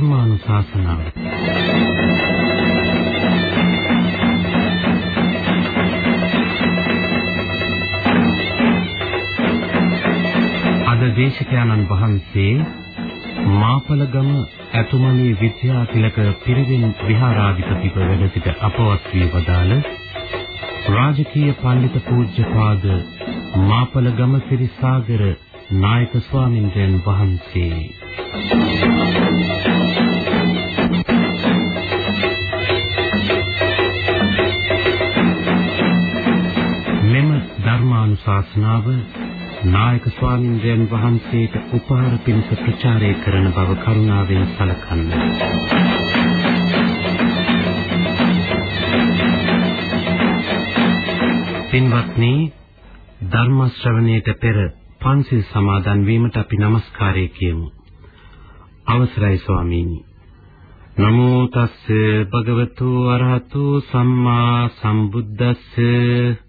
ධර්මානුශාසනාව. අද දේශකයන්න් වහන්සේ මාපලගම ඇතුමණී විද්‍යාතිලක පිරිවෙන් විහාරාධිපතිව වැඩ සිට අපවත් වී වදාළ රාජකීය පඬිත පූජ්‍යපාද මාපලගම සිරිසාගර නායක ස්වාමින්දයන් වහන්සේ මෙම ධර්මානුශාසනාව නායක ස්වාමින්දයන් වහන්සේට උපහාර පිණිස ප්‍රචාරය කරන බව කරුණාවෙන් සැලකන්න. පින්වත්නි ධර්ම ශ්‍රවණයට පෙර පන්සිල් සමාදන් වීමට අපි নমස්කාරය කියමු. අවසරයි ස්වාමීනි. නමෝ තස්ස භගවතු අරහතු සම්මා සම්බුද්දස්ස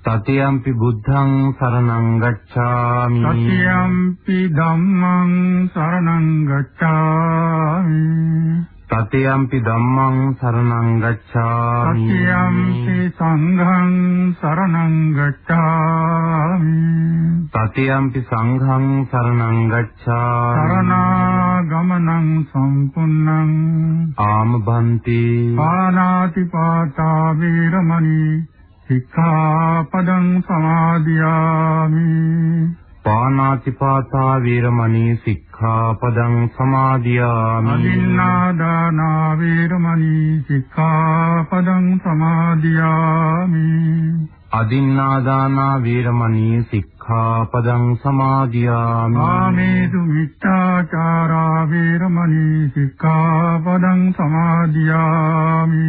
තතියම්පි බුද්ධං සරණං ගච්ඡාමි තතියම්පි ධම්මං සරණං ගච්ඡාමි තතියම්පි ධම්මං සරණං ගච්ඡාමි තතියම්පි සංඝං සරණං ගච්ඡාමි තතියම්පි සංඝං සරණං ගච්ඡාමි සරණාගමනං සම්පුන්නං ආම භන්ති පානාති පාතා වේරමණී සික්ඛාපදං සමාදියාමි। පානාතිපාතා වීරමණී සික්ඛාපදං සමාදියාමි। අදින්නාදානා වේරමණී සික්ඛාපදං සමාදියාමි। අදින්නාදානා වීරමණී සික්ඛාපදං සමාදියාමි। ආමේසු මිච්ඡාචාරා වේරමණී සික්ඛාපදං සමාදියාමි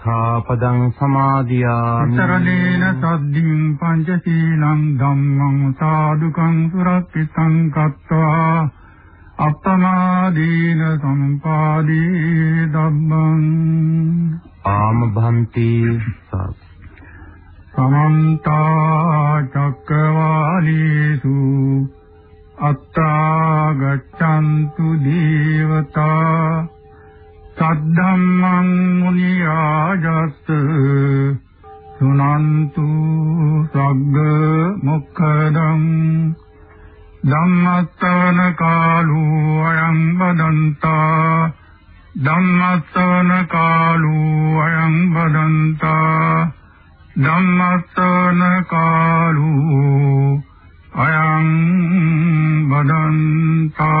සික්ඛාපදං සමාදියාමි. සරණේන සද්දින් පංචශීලං ධම්මං සාදුකං සුරක්ෂිතං කତ୍වා අප්පමාදීන සම්පාදී ධම්මං. ආම භන්ති සමන්ත චක්කවාලේසු. අත්තා ගච්ඡන්තු දේවතා සද්ධම්මං මුනි රාජස් සුනන්තු සග්ග මොක්ඛදං ධම්මස්සවන කාලෝ අයං බදන්තා ධම්මස්සවන කාලෝ අයං බදන්තා ධම්මස්සවන කාලෝ අයං බදන්තා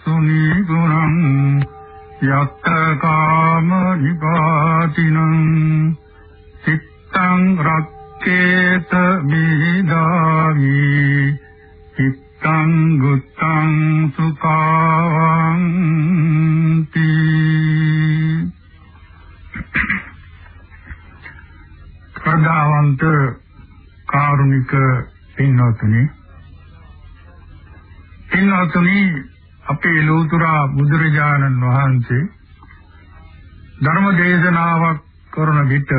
සුනීගුණං යත්ත කාම නිපාතිනං චිත්තං රක්කේත මිදාවි චිත්තං ගුත්තං සුඛාං ශ්‍රද්ධාවන්ත කාරුණික පින්වත්නි පින්වත්නි අපේ ලෝතර බුදුරජාණන් වහන්සේ ධර්ම දේශනාවක් කරන විට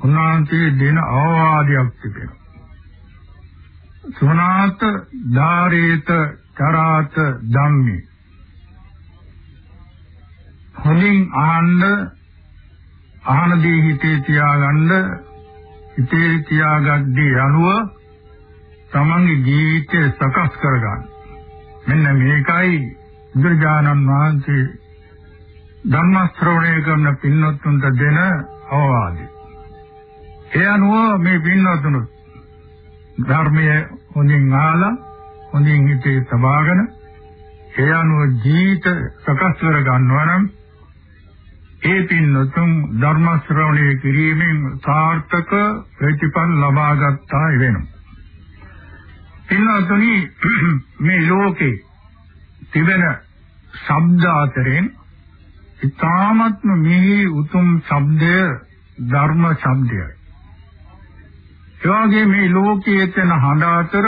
උන්වහන්සේ දෙන අවවාදයක් තිබෙනවා. සුනාත ධාරේත චරාත ධම්මේ. හොඳින් අහන්න අහන දේ හිතේ තියාගන්න හිතේ තියාගද්දී අනුව තමන්ගේ ජීවිතය සකස් කරගන්න. මෙන්න මේකයි බුදුරජාණන් වහන්සේ ධර්ම ශ්‍රවණය කරන පින්වත්තුන්ට දෙන අවවාදය. ඒ අනුව මේ පින්වත්තුන් ධර්මයේ හොඳින් අහලා හොඳින් හිතේ තබාගෙන ඒ අනුව ජීවිත සකස් කර ගන්නවා නම් ඒ පින්නතුන් ධර්ම ශ්‍රවණය කිරීමෙන් සාර්ථක ප්‍රතිඵල ලබා ගන්නා වෙනවා. පින්නතුනි මේ ලෝකේ තිබෙන ශබ්ද අතරින් ඉතාමත්ම මිහි උතුම් ශබ්දය ධර්ම ශබ්දයයි. ඒ වගේ මේ ලෝකයේ තියෙන හඬ අතර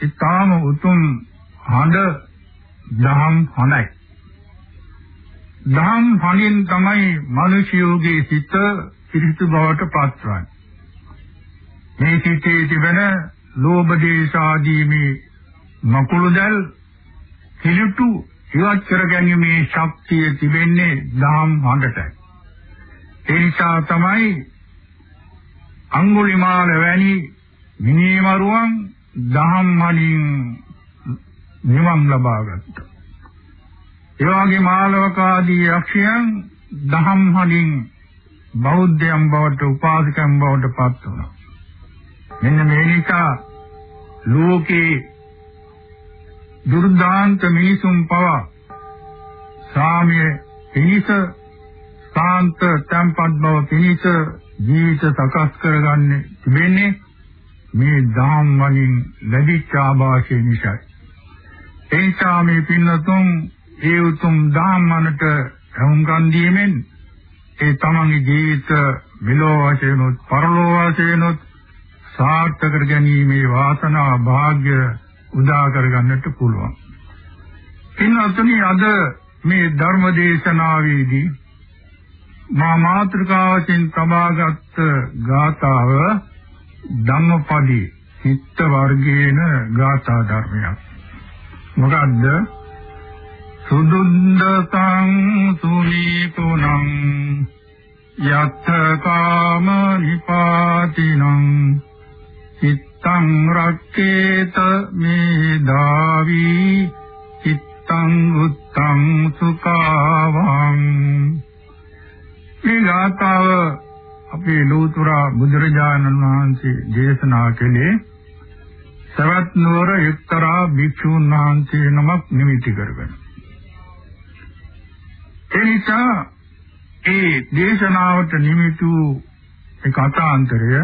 ඉතාම උතුම් හඬ දහම් හඬයි. දහම් හණින් තමයි මිනිසියෝගේ සිත පිරිසිදු බවට පත්වන්නේ. මේ සිතේ තිබෙන ලෝභ දේශ ආදී මේ මකුළු දැල් කිලුටු ඉවත් කර ගැනීමේ ශක්තිය තිබෙන්නේ දහම් හඬටයි. ඒ නිසා තමයි අඟුලිමාල වැනි මිනිමරුවන් දහම් හණින් නිවන් ලබා ගත්තා. ඒ වගේ මාලවක ආදී යක්ෂයන් දහම් හලින් බෞද්ධයන් බවට උපාසකයන් බවට පත් වුණා. මෙන්න මේ නිසා ලෝකේ දුර්දාන්ත මිනිසුන් පවා සාමය පිණිස සාන්ත tempත් බව පිණිස ජීවිත සකස් කරගන්නේ තිබෙන්නේ මේ දහම් වලින් ලැබිච්ච ආభాෂය නිසායි. එනිසා මේ පින්නතුන් ඒ උතුම් ධම්මනට සමුගන් දීමෙන් ඒ තමන්ගේ ජීවිත මෙලෝ වශයෙන්ුත් පරලෝ වශයෙන්ුත් සාර්ථක කර ගැනීමේ වාසනාව වාග්ය උදා කර ගන්නට පුළුවන්. ඉන්නතුනි අද මේ ධර්ම දේශනාවේදී මා මාත්‍රකාවකින් තබාගත් ගාථාව ධම්මපදී චිත්ත වර්ගයේන ගාථා ධර්මයක්. මොකද්ද? සුදුන්දසං සුනීතුනං යත්ථ කාම නිපාතිනං චිත්තං රක්කේත මේදාවි චිත්තං උත්තං සුඛාවං. මේ ගාථාව අපේ ලෝතර බුදුරජාණන් වහන්සේ දේශනා කළේ සවැත් නුවර එක්තරා භික්ෂුන් වහන්සේ නමක් නිමිති කරගෙන. ඒ නිසා ඒ දේශනාවට නිමිතු ඒ කතාන්තරය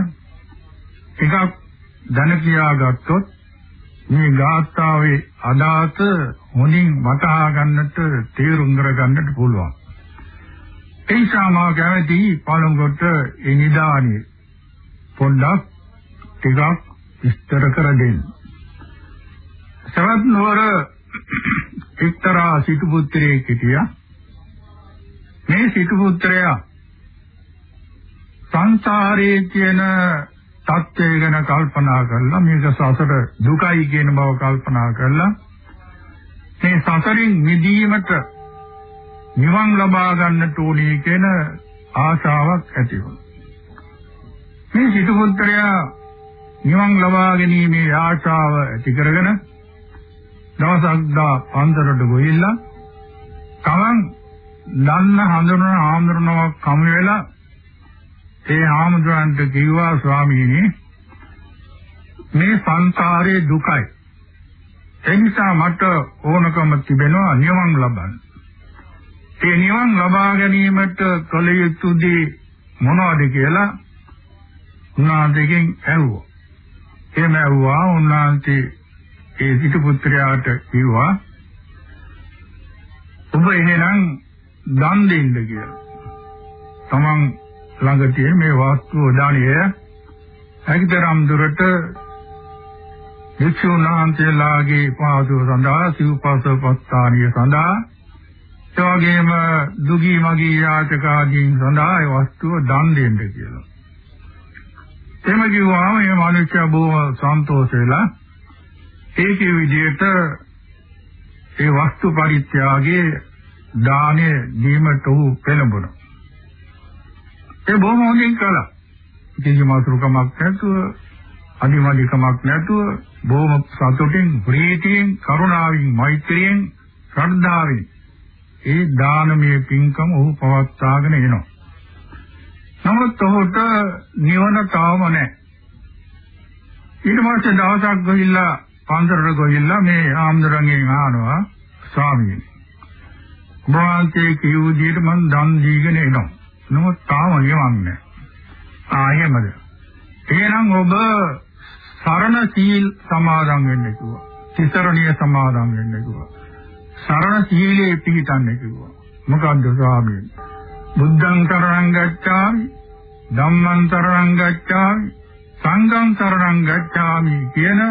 එකක් දැන කියාගත්තොත් මේ ගාථාවේ අදාත හොඳින් වටහා ගන්නට තේරුම් කර ගන්නට පුළුවන්. ඒ නිසා මා කැමති පළමුවට ඒ නිදානිය පොඩ්ඩක් ටිකක් විස්තර කර දෙන්න. සවැත් නුවර එක්තරා සිටු පුත්‍රයෙක් හිටියා. මේ සිටු පුත්‍රයා සංසාරයේ කියන தත්ත්වය ගැන කල්පනා කරලා මේක සසර දුකයි කියන බව කල්පනා කරලා මේ සසරින් මිදීමට නිවන් ලබා ගන්නට ඕනේ කියන ආශාවක් ඇති වුණා. මේ සිටු පුත්‍රයා නිවන් ලබා ගැනීමේ ආශාව ඇති කරගෙන දවසක් දා පන්සලට ගිහිල්ලා තමන් දන්න හඳුනන ආමඳුනවක් කම වෙලා ඒ ආමඳුරන්ට කිව්වා ස්වාමීනි මේ සංසාරයේ දුකයි ඒ නිසා මට ඕනකම තිබෙනවා නිවන් ලබන්න. ඒ නිවන් ලබා ගැනීමට කල යුතු දේ මොනවද කියලා උන්වහන්සේගෙන් ඇහුවා. එහෙම ඇහුවා උන්වහන්සේ ඒ සිටු පුත්‍රයාට කිව්වා ඔබ එහෙනම් දන් දෙන්න කියලා. තමන් ළඟ තියෙන මේ වාස්තු දාණය හැකිතරම් දුරට වික්ෂුන් වහන්සේලාගේ පාදව සඳහා සිව්පසපස්ථානිය සඳහා එවැගේම දුගී මගී යාචකාදීන් සඳහා ඒ වස්තුව දන් දෙන්න කියලා. එහෙම කිව්වම මේ මිනිස්සු බොහොම සන්තෝෂ වෙලා ඒකේ විදිහට ඒ වස්තු පරිත්‍යාගයේ දානෙ දීමට උ පෙළඹුණා. ඒ බොහොම හොඳින් කළා. කිසි මාතෘකමක් නැතුව අනිවාර්යකමක් නැතුව බොහොම සතුටින් ප්‍රීතියෙන් කරුණාවෙන් මෛත්‍රියෙන් ශ්‍රද්ධාවෙන් ඒ දානමය පින්කම ඔහු පවත්වාගෙන එනවා. නමුත් ඔහුට නිවන තාම නැහැ. ඊට පස්සේ දවසක් ගිහිල්ලා පන්සලට ගිහිල්ලා මේ ආම්දරංගෙන් අහනවා ස්වාමීනි. වහන්සේ කියු විදිහට මම දන් දීගෙන එනවා. නමුත් තාම නිවන් නැහැ. ආ එහෙමද? එහෙනම් ඔබ සරණ සීල් සමාදන් වෙන්න කිව්වා. තිසරණිය සමාදන් වෙන්න කිව්වා. සරණ සීලේ පිළිතන්න කිව්වා. මොකද්ද ස්වාමීන්? බුද්ධං සරණං ගච්ඡාමි, ධම්මං සරණං ගච්ඡාමි, සංඝං සරණං ගච්ඡාමි කියන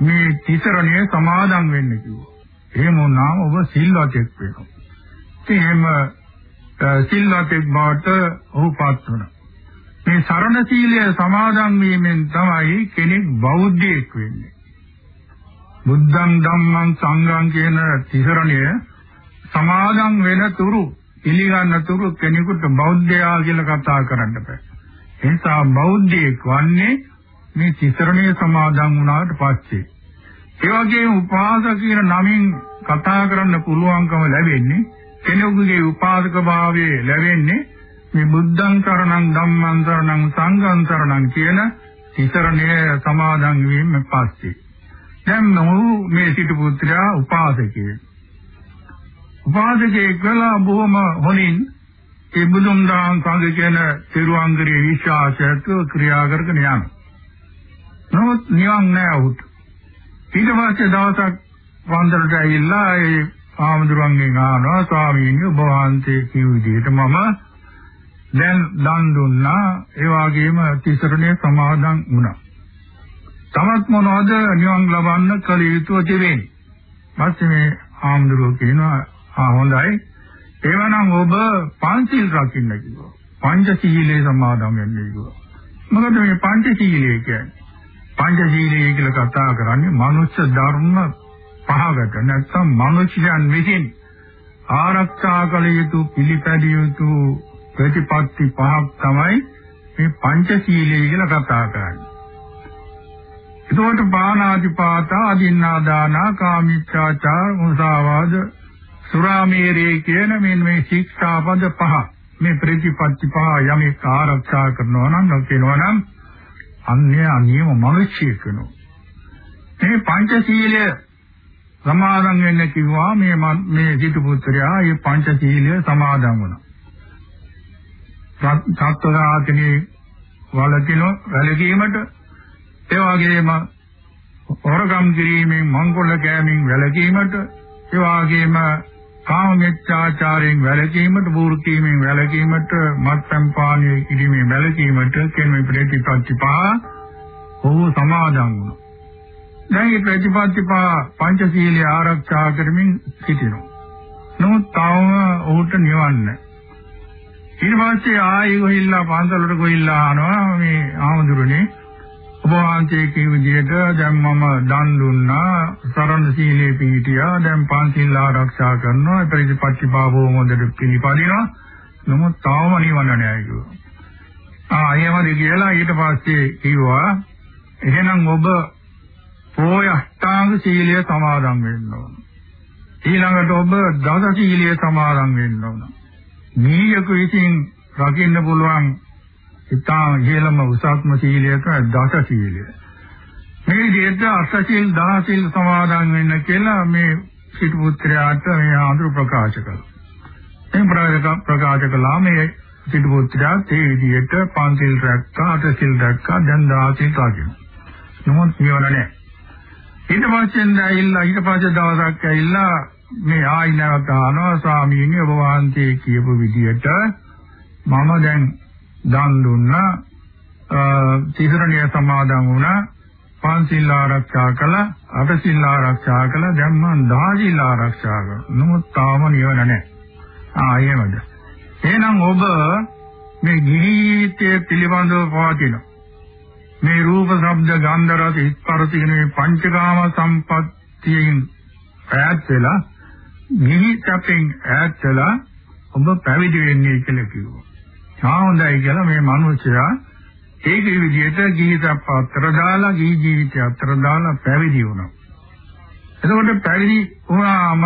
මේ තිසරණිය සමාදන් වෙන්න කිව්වා. එහෙම වුණාම ඔබ සිල්වතෙක් වෙනවා. එහෙම සිල්වතෙක් බවට ඔහුපත් වෙනවා. මේ සරණ සීලය සමාදන් වීමෙන් තමයි කෙනෙක් බෞද්ධයෙක් වෙන්නේ. බුද්ධං ධම්මං සංඝං කියන තිසරණය සමාදන් වෙන තුරු පිළිගන්න තුරු කෙනෙකුට බෞද්ධයා කියලා කතා කරන්න බෑ. ඒ නිසා බෞද්ධයෙක් වන්නේ මේ තිසරණය සමාදන් වුණාට පස්සේ. ඒ වගේම උපාසක කියන නමින් කතා කරන්න පුළුවන්කම ලැබෙන්නේ කෙනෙකුගේ උපාසක භාවයේ ලැබෙන්නේ මේ බුද්ධං සරණං ධම්මං සරණං සංඝං සරණං කියන තිසරණය සමාදන් වීම පස්සේ. දැන් මොහු මේ සිටු පුත්‍රයා උපාසකයෙක්. උපාසකයෙක් කළා බොහොම හොනින් ඒ බුදුන් දහම් සංඝ කියන තිරුවංගරේ විශ්වාසයත් ක්‍රියා කරගෙන යනවා. නමුත් නිවන් නෑ උත් ඊට පස්සේ දවසක් වන්දනට ඇවිල්ලා ඒ ආමඳුරන්ගෙන් අහනවා ස්වාමීනි ඔබ වහන්සේ කිව් විදිහට මම දැන් දන් දුන්නා ඒ වගේම තිසරණේ සමාදන් වුණා. තමත් මොනවද නිවන් ලබන්න කල යුතුව තිබෙන්නේ. පස්සේ මේ ආම්දුරෝ කියනවා ආ හොඳයි. එවනම් ඔබ පංචිල් රකින්න කිව්වා. පංචශීලයේ සමාදන් වෙන්න කිව්වා. මොකද මේ පංචශීලයේ කියන්නේ? පංචශීලයේ කියලා කතා කරන්නේ මනුෂ්‍ය ධර්ම පහකට නැත්නම් මනුෂ්‍යයන් විසින් ආරක්ෂා කළ යුතු පිළිපැදිය යුතු ප්‍රතිපත්ති පහක් තමයි මේ පංචශීලයේ කියලා කතා කරන්නේ. එතකොට පාණාතිපාතා අදින්නාදානා කාමීච්ඡාචාර මුසාවාද සුරාමේරේ කියන මෙන්න මේ ශික්ෂාපද පහ මේ ප්‍රතිපත්ති පහ යමෙක් ආරක්ෂා කරනවා නම් නොකියනවා නම් අන්‍ය අනියම මිනිස්සෙක් වෙනවා. මේ පංචශීලය සමාදන් වෙන්න කිව්වා මේ මේ සිටු පුත්‍රයා මේ පංචශීලය සමාදන් වුණා. සත්වඝාතනයේ වලකින වැළකීමට ඒ වගේම හොරගම් කිරීමෙන් මංකොල්ල කෑමෙන් වැළකීමට ඒ වගේම කාම මිත්‍යාචාරයෙන් වැළකීමට වෘත්තීමෙන් වැළකීමට මත්පැන් පානය කිරීමෙන් වැළකීමට කියන මේ ප්‍රතිපත්ති පහ ඔහු සමාදන් වුණා. දැන් මේ ප්‍රතිපත්ති පහ පංචශීලයේ ආරක්ෂා කරමින් සිටිනවා. නමුත් තවම ඔහුට නිවන් නැහැ. ඊට පස්සේ ආයෙ ගොහිල්ලා පන්සලට ගොහිල්ලා ආනවා මේ ආමඳුරනේ ඔබ වහන්සේ කියු විදිහට දැන් මම දන් දුන්නා සරණ සීලේ පිහිටියා දැන් පන්සිල් ආරක්ෂා කරනවා ප්‍රතිපත්ති භාවෝ මොදට පිළිපදිනවා නමුත් තාම නිවන නැහැ කිව්වා ආ එහෙමද කියලා ඊට පස්සේ කිව්වා එහෙනම් ඔබ පොය අෂ්ටාංග සීලය සමාදන් වෙන්න ඕන ඊළඟට ඔබ දස සීලය සමාදන් වෙන්න ඕන මීයක විසින් රකින්න පුළුවන් ඉතා ඉහළම උසස්ම සීලයක දස සීලය. මේ විදිහට අසසිල් දහසිල් සමාදන් වෙන්න කියලා මේ සිටු පුත්‍රයාට මේ ආඳුරු ප්‍රකාශ කළා. මේ ප්‍රකාශ කළා මේ සිටු පුත්‍රයා ඒ විදිහට පන්සිල් රැක්කා අටසිල් රැක්කා දැන් දහසිල් රැකිනවා. නමුත් නිවන නැහැ. ඊට පස්සේ ඇවිල්ලා ඊට පස්සේ දවසක් ඇවිල්ලා මේ ආයි නැවත අහනවා ස්වාමීනි ඔබ වහන්සේ කියපු විදිහට මම දැන් දන් දුන්නා තිසරණිය සමාදන් වුණා පන්සිල් ආරක්ෂා කළා අටසිල් ආරක්ෂා කළා දැන් මම දහසිල් ආරක්ෂා කරනවා නමුත් තාම නිවන නැහැ. ආ එහෙමද? එහෙනම් ඔබ මේ ජීවිතයේ පිළිබඳව පවතින මේ රූප ශබ්ද ගන්ධ රස ස්පර්ශ කියන මේ පංචකාම සම්පත්තියෙන් ඈත් වෙලා නිහි සැපෙන් ඈත් වෙලා ඔබ පැවිදි වෙන්නේ කියලා කිව්වා. ආ හොඳයි කියලා මේ මිනිසයා ඒක විදිහට ගිහි සැප අතර දාලා ගිහි ජීවිතය අතර දාලා පැවිදි වුණා. එතකොට පැවිදි වුණාම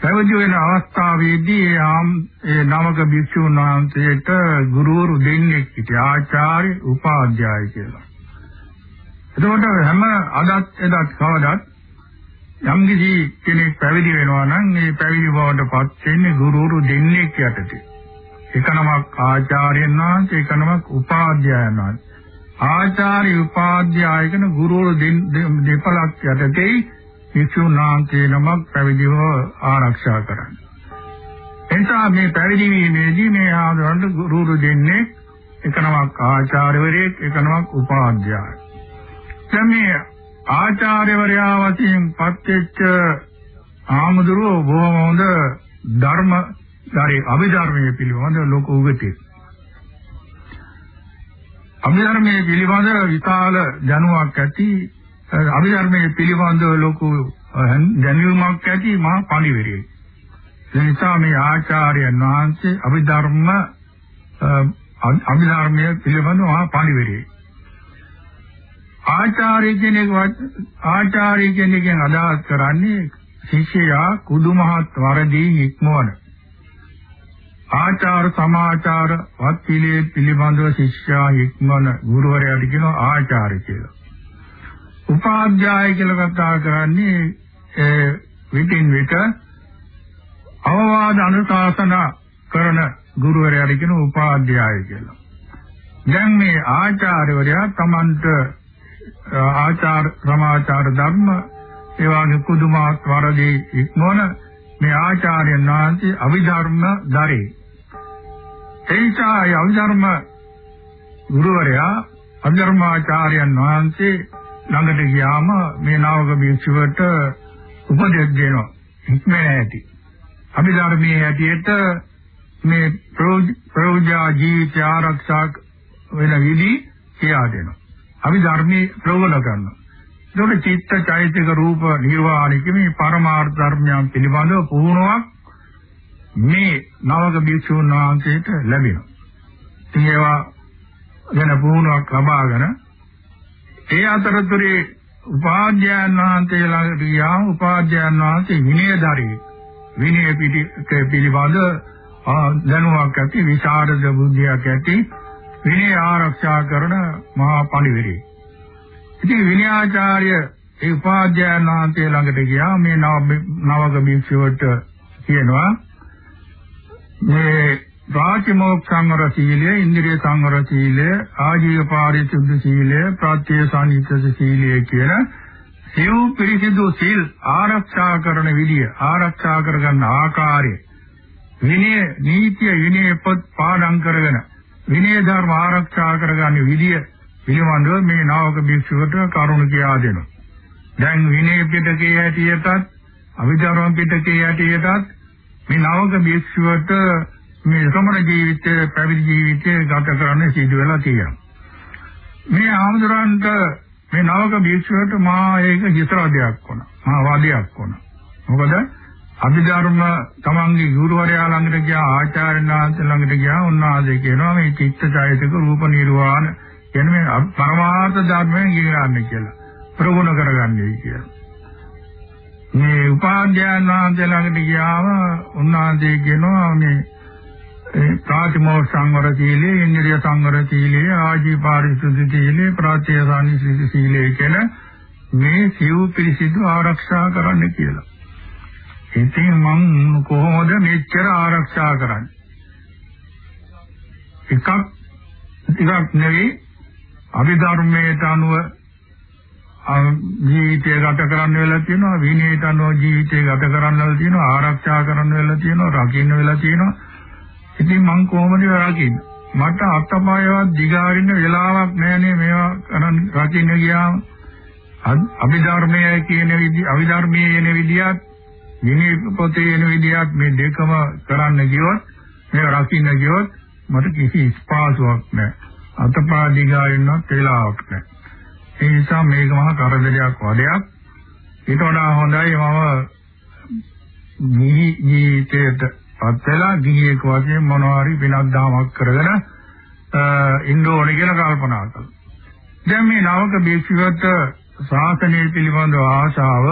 පැවිදි වෙන අවස්ථාවේදී ඒ නවක භික්ෂුන් වහන්සේට ගුරුවරු දෙන්නෙක් සිටියා ආචාර්ය උපාධ්‍යාය කියලා. එතකොට හැම අදත් එදත් කවදත් යම් කිසි කෙනෙක් පැවිදි වෙනවා නම් ඒ පැවිදි බවට පත් වෙන්නේ ගුරුවරු දෙන්නෙක් යටතේ. එක නමක් ආචාර්යයන් වහන්සේ එක නමක් උපාධ්‍යායන් වහන්සේ. ආචාර්ය උපාධ්‍යාය කියන ගුරුවරු දෙපළක් යටතේ භික්ෂුන් වහන්සේ නමක් පැවිදිව ආරක්ෂා කරන්නේ. එනිසා මේ පැවිදි වීමේදී මේ ආදරන්ට ගුරු දෙන්නේ එක නමක් ආචාර්යවරයෙක් එක නමක් උපාධ්‍යාය. දැන් මේ ආචාර්යවරයා වශයෙන් පත්වෙච්ච ආමුදුරෝ බොහොම හොඳ ධර්ම ධාරී අභිධර්මයේ පිළිබඳ ලෝක උගතේ. අභිධර්මයේ පිළිබඳ විශාල දැනුමක් ඇති අභිධර්මයේ පිළිබඳව ලොකු දැනුමක් ඇති මහා පඬිවරයෙක්. ඒ නිසා මේ ආචාර්යයන් වහන්සේ අභිධර්ම අභිධර්මයේ පිළිබඳව මහා පඬිවරයෙක්. ආචාර්ය කෙනෙක් ආචාර්ය කෙනෙක්ගෙන් අදහස් කරන්නේ ශිෂ්‍යයා කුදුමහත් වරදී ඉක්මවන ආචාර සමාචාර වත් පිළිබඳව ශිෂ්‍යයා ඉක්මන ගුරුවරයාට කියනවා ආචාර්ය කියලා. උපාධ්‍යාය කියලා කතා කරන්නේ ඒ විටින් විට අවවාද අනුශාසන කරන ගුරුවරයාට කියන උපාධ්‍යාය කියලා. දැන් මේ ආචාර්යවරයා Tamanට ආචාර සමාචාර ධර්ම ඒ වගේ කුදුමාත් වරදී ඉක්මන මේ ආචාර්යයන් වහන්සේ අවිධර්ම දරේ. එයිසා අවිධර්ම ගුරුවරයා අවිධර්මාචාර්යයන් වහන්සේ ළඟට ගියාම මේ නාවක භික්ෂුවට උපදෙස් දෙනවා. හික්මේ නැති. අභිධර්මයේ ඇටියට මේ ප්‍රෝජා ජීවිත ආරක්ෂා වෙන විදි කියා දෙනවා. අභිධර්මයේ ප්‍රවල කරනවා. ඒකට චිත්ත චෛතසික රූප නිර්වාණික මේ පරමාර්ථ ධර්මයන් පිළිබඳව පුහුණුවක් මේ නවක භික්ෂුන් වහන්සේට ලැබෙනවා. ඉතින් ඒවා ගැන පුහුණුවක් ලබාගෙන ඒ අතරතුරේ උපාධ්‍යයන් වහන්සේ ළඟට ගියාම උපාධ්‍යයන් වහන්සේ විනයධාරී විනය පිළිබඳ දැනුමක් ඇති විශාරද බුද්ධියක් ඇති විනය ආරක්ෂා කරන මහා පඬිවරේ. ඉතින් විනයාචාර්ය ඒ උපාධ්‍යයන් වහන්සේ ළඟට ගියා මේ නවක භික්ෂුවට කියනවා මේ රාජමෝක්ෂ සංවර සීලය, ඉන්ද්‍රිය සංවර සීලය, ආජීව පාරිශුද්ධ සීලය, ප්‍රත්‍ය සංහිත සීලය කියන සිව් පිරිසිදු සීල් ආරක්ෂා කරන විදිය, ආරක්ෂා කරගන්න ආකාරය, විනය නීතිය විනය පොත් පාඩම් කරගෙන විනය ධර්ම ආරක්ෂා කරගන්න විදිය පිළිබඳව මේ නාවක භික්ෂුවට කරුණ කියා දෙනවා. දැන් විනය පිටකයේ හැටියටත් අවිධර්ම පිටකයේ හැටියටත් මේ නාවක භික්ෂුවට මේ සමන ජීවිතය පැවිදි ජීවිතය ගත කරන්න සිදු වෙලා තියෙනවා. මේ ආමඳුරන්ට මේ නවක භික්ෂුවට මා ඒක හිතරදයක් වුණා. මා වාදයක් වුණා. මොකද අභිධර්ම තමන්ගේ ගුරුවරයා ළඟට ගියා ආචාර්යන් වහන්සේ ළඟට ගියා උන්වහන්සේ කියනවා මේ චිත්තචෛතක රූප නිර්වාණ කියන මේ පරමාර්ථ ධර්මයෙන් ඉගෙනගන්න කියලා. ප්‍රගුණ කරගන්නයි කියලා. මේ උපාධ්‍යයන් වහන්සේ ළඟට ගියාම උන්වහන්සේ කියනවා මේ ඒ ප්‍රාතිමෝක්ෂ සංවර සීලය, ඉන්ද්‍රිය සංවර සීලය, ආජීව පාරිශුද්ධ සීලය, ප්‍රත්‍යසානිසිත සීලය කියන මේ සිව් පිළිසිදු ආරක්ෂා කරන්න කියලා. ඉතින් මං කොහොමද මෙච්චර ආරක්ෂා කරන්නේ? එකක් ටිකක් නෙවෙයි අභිධර්මයට අනුව ජීවිතය ගත කරන්න වෙලා තියෙනවා විනයට අනුව ජීවිතය ගත කරන්න වෙලා තියෙනවා ආරක්ෂා කරන්න වෙලා තියෙනවා රකින්න වෙලා තියෙනවා ඉතින් මං කොහොමද රකින්නේ මට අත්පයවත් දිගාරින්න වෙලාවක් නැහැනේ මේවා කරන් රකින්න ගියාම. අභිධර්මයේ කියන විදි අභිධර්මයේ එන විදියත් විනය පොතේ එන විදියත් මේ දෙකම කරන්න ගියොත් මේවා රකින්න ගියොත් මට කිසි ස්පාසුවක් නැහැ අතපා දිගාරින්නත් වෙලාවක් නැහැ ඒ නිසා මේක මහා කරදරයක් වදයක්. ඊට වඩා හොඳයි මම නිහි ජීවිතයට පත් වෙලා ගිහියෙක් වශයෙන් මොනවා හරි විනක් දාමක් කරගෙන ඉන්න ඕනේ කියලා කල්පනා කළා. දැන් මේ නවක භික්ෂුවට ශාසනය පිළිබඳව ආශාව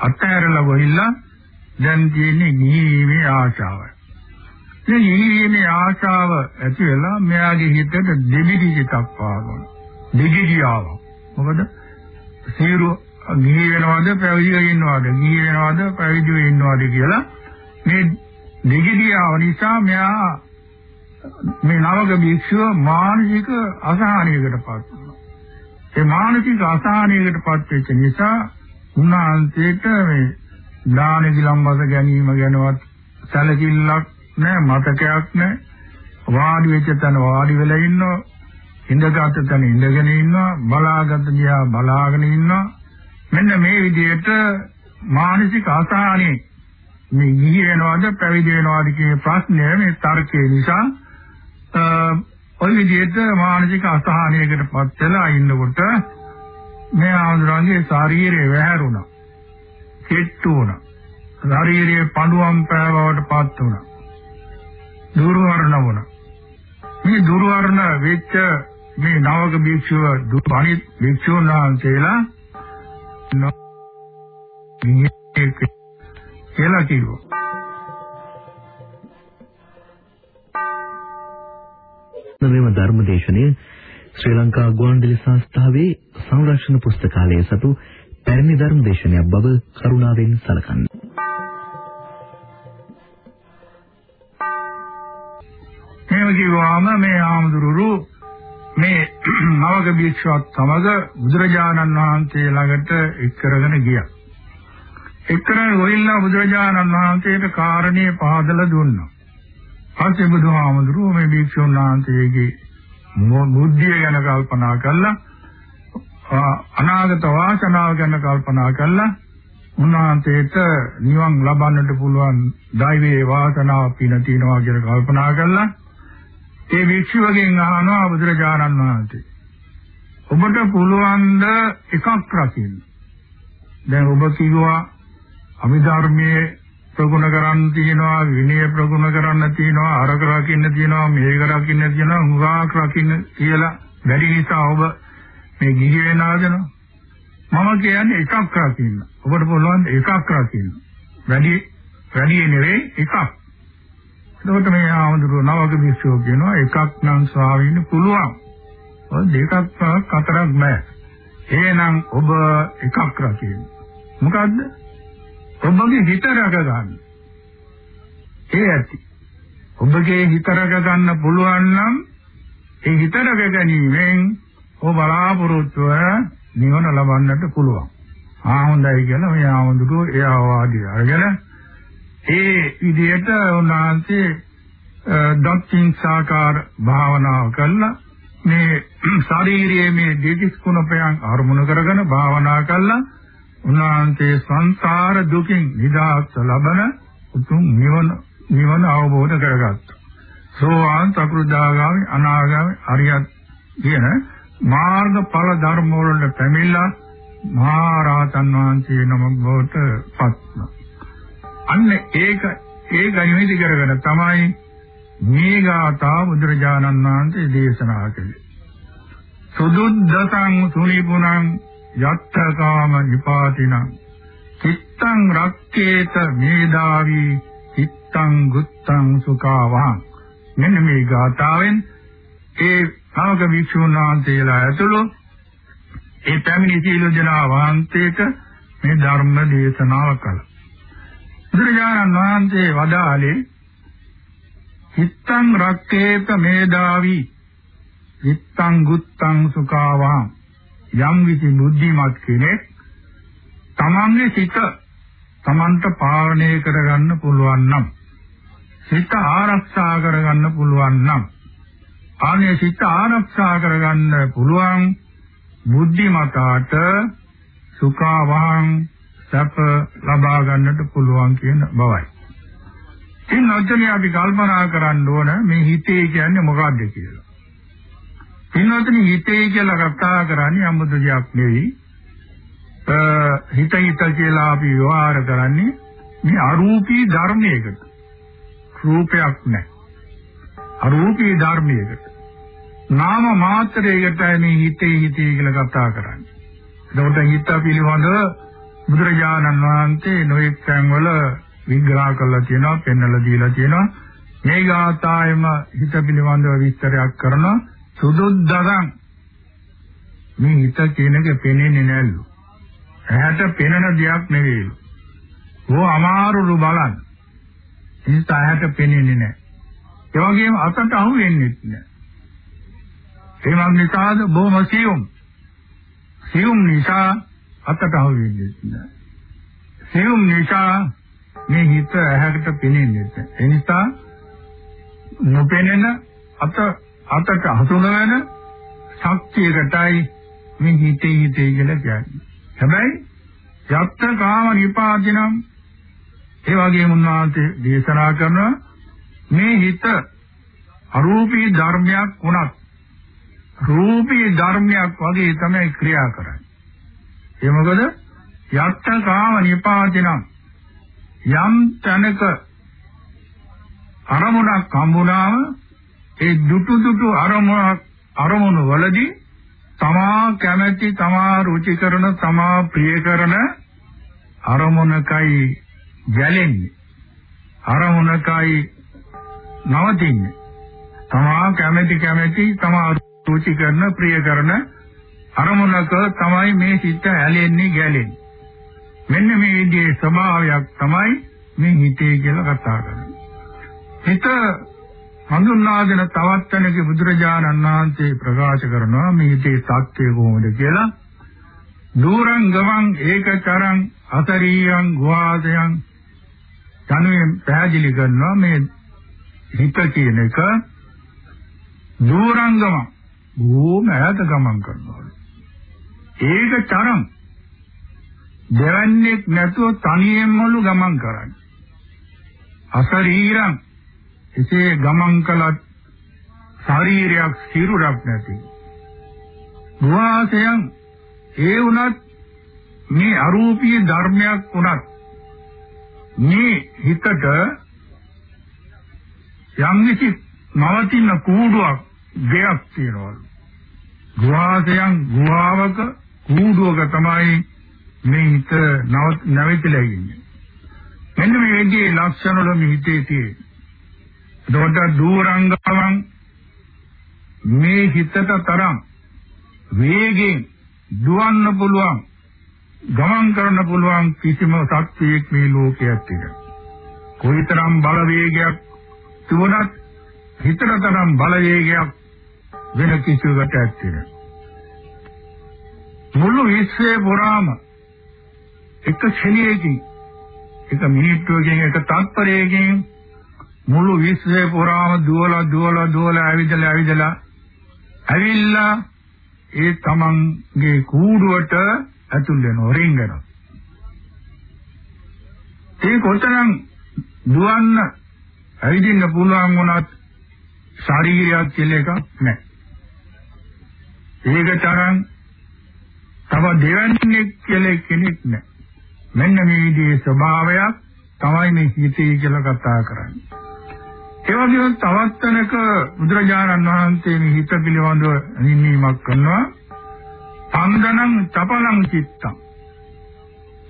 අත්හැරලා ගොහිල්ලා දැන් තියෙන්නේ නිහිමේ ආශාවයි. මේ නිහිමේ ආශාව ඇති වෙලා මෙයාගේ හිතට දෙවිදි හිතක් පාගනවා. දෙගිඩියාව. මොකද සීරු ගිහි වෙනවද පැවිදිව ඉන්නවද ගිහි වෙනවද පැවිදිව ඉන්නවද කියලා මේ දෙගිඩියාව නිසා මෙයා මේ නවක භික්ෂුව මානසික අසහනයකටපත් වුණා. ඒ මානසික අසහනයකටපත් වෙච්ච නිසා උන්වහන්සේට මේ දාන ගිලම්බස ගැනීම ගැනවත් සැලකිල්ලක් නැහැ මතකයක් නැහැ. වාඩි වෙච්ච තැන වාඩි වෙලා ඉන්නවා. ඉඳගත් තැන ඉඳගෙන ඉන්නවා. බලාගත් දිහා බලාගෙන ඉන්නවා. මෙන්න මේ විදිහට මානසික අසහනෙ මේ ගිහි වෙනවද පැවිදි වෙනවද කියන ප්‍රශ්නය මේ තර්කයේ නිසා ඔය විදිහට මානසික අසහනයකටපත් වෙලා ඉන්නකොට මේ ආඳුරන්ගේ ශාරීරිය වැහැරුණා. කෙට්ටු වුණා. ශාරීරියේ පඬුවම් පෑවවට පත් වුණා. දුර්වර්ණ වුණා. මේ දුර්වර්ණ වෙච්ච මේ නවක භික්ෂුව දුපණිත් භික්ෂුන් වහන්සේලා කියලා කිව්වා. මෙම ධර්මදේශනය ශ්‍රී ලංකා ගුවන්විදුලි සංස්ථාවේ සංරක්ෂණ පුස්තකාලයේ සතු පැරණි ධර්මදේශනයක් බව කරුණාවෙන් සලකන්න. එහෙම කිව්වම මේ ආමඳුරු මේ නවක භික්ෂුවත් සමග බුදුරජාණන් වහන්සේ ළඟට එක් කරගෙන ගියා. එක් කරගෙන ගොහිල්ලා බුදුරජාණන් වහන්සේට කාරණේ පහදලා දුන්නා. පස්සේ බුදුහාමුදුරුවෝ මේ භික්ෂුන් වහන්සේගේ බුද්ධිය ගැන කල්පනා කළා අනාගත වාසනාව ගැන කල්පනා කළා උන්වහන්සේට නිවන් ලබන්නට පුළුවන් දෛවයේ වාසනාව පින තියනවා කියලා කල්පනා කළා ඒ භික්ෂුවගෙන් අහනවා බුදුරජාණන් වහන්සේ. ඔබට පුළුවන් ද එකක් රකින්න? දැන් ඔබ කිව්වා අභිධර්මයේ ප්‍රගුණ කරන්න තියෙනවා විනය ප්‍රගුණ කරන්න තියෙනවා අරක රකින්න තියෙනවා මේක රකින්න තියෙනවා හුඟක් රකින්න කියලා වැඩි නිසා ඔබ මේ ගිහි වෙන ආදනවා මම කියන්නේ එකක් රකින්න ඔබට පුළුවන් එකක් රකින්න වැඩි වැඩි නෙවෙයි එකක් එතකොට මේ ආමඳුර නවක විශ්වෝ කියනවා එකක් නම් ස්වාමීන් පුළුවන්. ඔය දෙකක් හතරක් බෑ. එහෙනම් ඔබ එකක් රකින්න. මොකද්ද? ඔබගේ හිත රැක ගන්න. ඒ ඇති. ඔබගේ හිත රැක ගන්න පුළුවන් නම් ඒ හිත රැක ගැනීමෙන් ඔබ බලාපොරොත්තුව නිවන ලබන්නට පුළුවන්. ආ හොඳයි කියලා මේ ආමඳුර ඒ ආවාදී අරගෙන ඒ විදිහට උන්වහන්සේ දක්ෂින් සාකාර භාවනාව කළා මේ ශාරීරියේ මේ දෙතිස් කුණපයන් අරමුණු කරගෙන භාවනා කළා උන්වහන්සේ සංසාර දුකින් නිදහස් ලබන උතුම් නිවන නිවන අවබෝධ කරගත්තා. සෝවාන් සකෘදාගාමි අනාගාමි අරියත් කියන මාර්ගඵල ධර්ම වලට පැමිණලා මහා රහතන් වහන්සේ නමක් බවට පත් වුණා. අන්න ඒක ඒ ගණිත කරගෙන තමයි මේ ගාථා බුදුරජාණන් වහන්සේ දේශනා කළේ. සුදුද්දසං සුනිපුනං යත්තකාම නිපාතිනං චිත්තං රක්කේත මේදාවි චිත්තං ගුත්තං සුඛාවං මෙන්න මේ ගාථාවෙන් ඒ කාමක වික්ෂුන් වහන්සේලා ඇතුළු ඒ පැමිණි සීල ජනා වහන්සේට මේ ධර්ම දේශනාව කළා. බුදුරජාණන් වහන්සේ වදාළේ චිත්තං රක්කේත මේදාවි චිත්තං ගුත්තං සුඛාවං යම් විසි බුද්ධිමත් කෙනෙක් තමන්ගේ සිත තමන්ට පාලනය කරගන්න පුළුවන් නම් සිත ආරක්ෂා කරගන්න පුළුවන් නම් ආනේ සිත ආරක්ෂා කරගන්න පුළුවන් බුද්ධිමතාට සුඛාවහං සැප ලබා ගන්නට පුළුවන් කියන බවයි. ඉතින් ඔච්චරේ අපි කල්පනා කරන්න ඕන මේ හිතේ කියන්නේ මොකක්ද කියලා. පින්වත්නි හිතේ කියලා කතා කරන්නේ අමුතු දෙයක් නෙවෙයි. හිත හිත කියලා අපි ව්‍යවහාර කරන්නේ මේ අරූපී ධර්මයකට. රූපයක් නැහැ. අරූපී ධර්මයකට. නාම මාත්‍රයකට මේ හිතේ හිතේ කියලා කතා කරන්නේ. එතකොට හිත පිළිබඳව බුදුරජාණන් වහන්සේ නොඑක් තැන්වල විග්‍රහ කරලා තියෙනවා, පෙන්වලා දීලා තියෙනවා. මේ ගාථායම හිත පිළිබඳව විස්තරයක් කරනවා. සුදුද්දගන් මේ හිත කියන එක පෙනෙන්නේ නැල්ලු. ඇහැට පෙනෙන දෙයක් නෙවෙයි. ඕ අමාරුලු බලන්න. හිත ඇහැට පෙනෙන්නේ නැහැ. ඒ වගේම අතට අහු වෙන්නේ නැහැ. ඒ නිසාද බොහොම සියුම්. සියුම් නිසා අතට අහු වෙන්නේ නැහැ. සියුම් නිසා මේ හිත ඇහැකට පෙනෙන්නේ නැහැ. ඒ නිසා නොපෙනෙන අත අතට හසුන වෙන ශක්තියකටයි මේ හිතේ හිතේ කියලා කියන්නේ. හැබැයි යත්ත කාම නිපාතිනම් ඒ වගේම උන්වහන්සේ දේශනා කරන මේ හිත අරූපී ධර්මයක් වුණත් රූපී ධර්මයක් වගේ තමයි ක්‍රියා කරන්නේ. ඒ මොකද යත්ත කාම නිපාතිනම් යම් තැනක අරමුණක් හම්බුනාම ඒ දුටු දුටු අරමුණක් අරමුණු වලදී තමා කැමැති තමා රුචි කරන තමා ප්‍රිය කරන අරමුණකයි ගැලෙන්නේ. අරමුණකයි නවතින්නේ. තමා කැමැති කැමැති තමා රුචි කරන ප්‍රිය කරන අරමුණක තමයි මේ සිත ඇලෙන්නේ ගැලෙන්නේ. මෙන්න මේ විදිහේ ස්වභාවයක් තමයි මේ හිතේ කියලා කතා කරන්නේ. හිත හඳුන්වා දෙන තවත් තැනක බුදුරජාණන් වහන්සේ ප්‍රකාශ කරනවා මේ හිතේ සත්‍ය කොහොමද කියලා නූරං ගමං ඒකතරං අතරියං ගුවාදයන් යනුවෙන් පැහැදිලි කරනවා මේ හිත කියන එක නූරංගම බොහොම ඈත ගමන් කරනවා. ඒක තරම් දෙවන්නේ නැතුව තනියෙන්මලු ගමන් කරන්නේ. අශරීරං එසේ ගමන් කළත් ශරීරයක් සිරුරක් නැති. වාසයන් ඒ වුණත් මේ අරූපී ධර්මයක් වුණත් මේ හිතට යම් කිසි නවතින කූඩුවක් දෙයක් තියෙනවා. ගුහාසයන් ගුහාවක කූඩුවක තමයි මේ හිත නැවතිලා ඉන්නේ. මෙන්න මේ විදිහේ ලක්ෂණ වල මේ හිතේ තියෙන. දොඩ දූරංගවන් මේ හිතට තරම් වේගෙන් දුවන්න පුළුවන් ගමන් කරන්න පුළුවන් කිසිම ශක්තියක් මේ ලෝකයේ නැහැ. කොයිතරම් බලවේගයක් තිබුණත් හිතට තරම් බලවේගයක් වෙන කිසිවකට ඇත්තේ මුළු විශ්වය පුරාම එක ක්ෂණයකින් එක මිනිත්තුවකින් එක තත්පරයකින් මුළු විශ්වය පුරාම දුවලා දුවලා දුවලා ඇවිදලා ඇවිදලා ඇවිල්ලා ඒ තමන්ගේ කූඩුවට ඇතුල් වෙනවා රින්ගනවා ඒ කොතරම් දුවන්න ඇවිදින්න පුළුවන් වුණත් ශරීරයක් කියලා එකක් නැහැ ඒක තරම් තව දෙවන්නේ කියලා කෙනෙක් නැහැ. මෙන්න මේ විදිහේ ස්වභාවයක් තමයි මේ හිතේ කියලා කතා කරන්නේ. ඒ වගේම තවත් තැනක බුදුරජාණන් වහන්සේ මේ හිත පිළිබඳව නිමීමක් කරනවා. පන්දනං තපලං චිත්තං.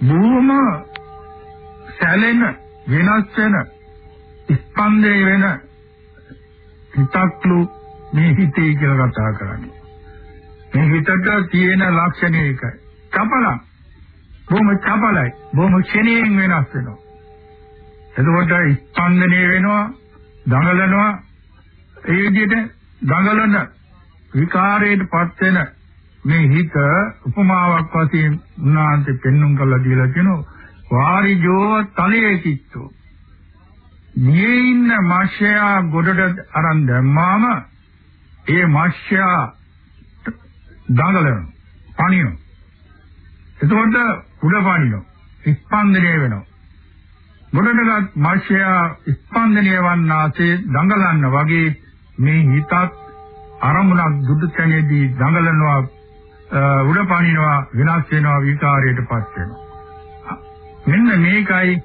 බොහොම සැලෙන වෙනස් වෙන ස්පන්දේ වෙන හිතක්ලු මේ හිතේ කියලා කතා කරන්නේ. මේ හිතට තියෙන ලක්ෂණ ඒකයි. චපල. බොහොම චපලයි. බොහොම ක්ෂණයෙන් වෙනස් වෙනවා. එතකොට ස්පන්දනය වෙනවා, දඟලනවා. ඒ විදිහට දඟලන විකාරයටපත් වෙන මේ හිත උපමාවක් වශයෙන් උන්වහන්සේ පෙන්눔 කළා කියලා කියනවා. වාරිජෝ තලයේ කිච්චෝ මේ ඉන්න මාෂයා ගොඩට අරන් දැම්මාම ඒ මාෂයා දඟලන පණින එතකොට උඩ පණින ස්පන්දනය වෙනවා. ගොඩටගත් මාෂයා ස්පන්දනය වන්නාසේ දඟලන්න වගේ මේ හිතත් අරමුණක් දුඩු තැනේදී දඟලනවා උඩ පනිනවා විනාශ වෙනවා විකාරයටපත් වෙනවා මෙන්න මේකයි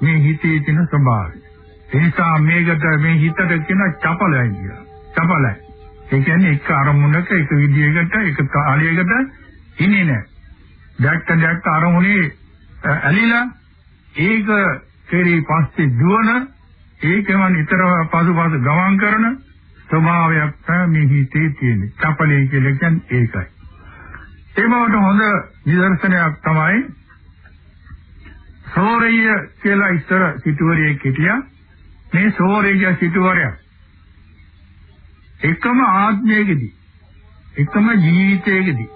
මේ හිතේ තියෙන ස්වභාවය ඒ නිසා මේකට මේ හිතට කියන චපලයි කියලා. චපලයි. ඒ කියන්නේ එක අරමුණක එක විදියකට එක කාලයකට ඉන්නේ නැහැ. දැක්ක දැක්ක අරමුණේ ඇලිලා ඒක කෙරේ පස්සේ දුවන ඒකම නිතර පසුපස ගමන් කරන ස්වභාවයක් තමයි හිතේ තියෙන්නේ. චපලයි කියලා කියන්නේ ඒකයි. ඒකට හොඳ නිදර්ශනයක් තමයි සෝරය කියලා ඉස්සර සිටුවරයෙක් හිටියා. මේ සෝරේජ සිටුවරයා එකම ආත්මයකදී එකම ජීවිතයකදී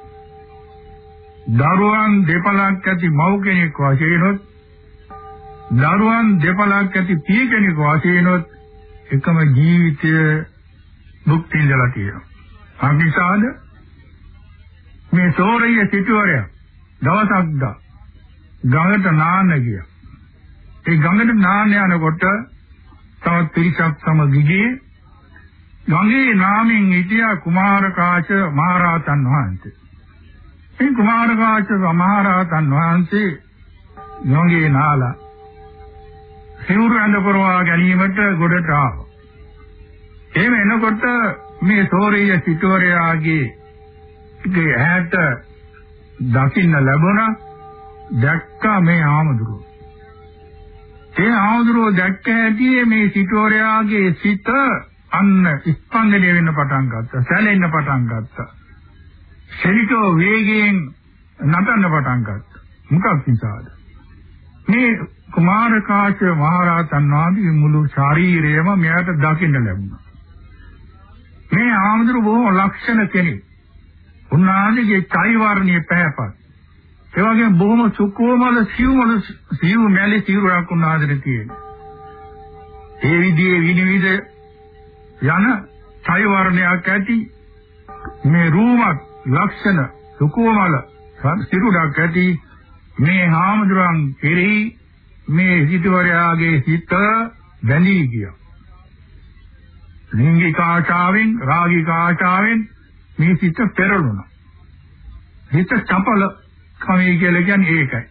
දරුවන් දෙපළක් ඇති මව් කෙනෙක් වශයෙන්ොත් දරුවන් දෙපළක් ඇති පිය කෙනෙක් වශයෙන්ොත් එකම ජීවිතය භුක්ති විඳලා තියෙනවා. අනිසාද මේ සෝරිය සිටුවරයා දවසක් දා ගඟට නාන්න ගියා. ඒ ගඟට නාන්න යනකොට තවත් පිරිසක් සමග ගියේ ගඟේ නාමයෙන් හිටියා කුමාරකාච මහරහතන් වහන්සේ. මේ කුමාරකාච මහරහතන් වහන්සේ ගඟේ නාලා සිවුරු ඇඳ පුරවා ගැනීමට ගොඩට ආවා. එහෙම එනකොට මේ සෝරිය සිටුවරයාගේ ඒ ඇහැට දකින්න ලැබුණා දැක්කා මේ ආමදුරුව. ඒ ආවුදුරෝ දැක්ක හැටි මේ සිටෝරයාගේ සිත අන්න ස්පන්දනය වෙන්න පටන් ගත්තා. සැලෙන්න පටන් ගත්තා. ශරීරෝ වේගයෙන් නටන්න පටන් ගත්තා. මොකක් නිසාද? මේ කුමාර කාශ්‍යප මහරහතන් වහන්සේ මුළු ශරීරයම මෙයාට දකින්න ලැබුණා. මේ ආමඳුර බොහොම ලක්ෂණ කෙනෙක්. උන්වහන්සේගේ චෛවර්ණයේ පැහැපත්. ඒ වගේම බොහොම සුකෝමල සිව්මල සිව් මැලි සිරුරක් උන්වහන්සේට තියෙනවා. ඒ විදිහේ විනිවිද යන ඡය වර්ණයක් ඇති මේ රූමත් ලක්ෂණ සුකෝමල සිරුරක් ඇති මේ හාමුදුරන් කෙරෙහි මේ සිටවරයාගේ හිත බැඳී ගියා. ලිංගික ආශාවෙන් රාගික ආශාවෙන් මේ සිත පෙරළුණා. හිත චපල කමී කියලා කියන්නේ ඒකයි.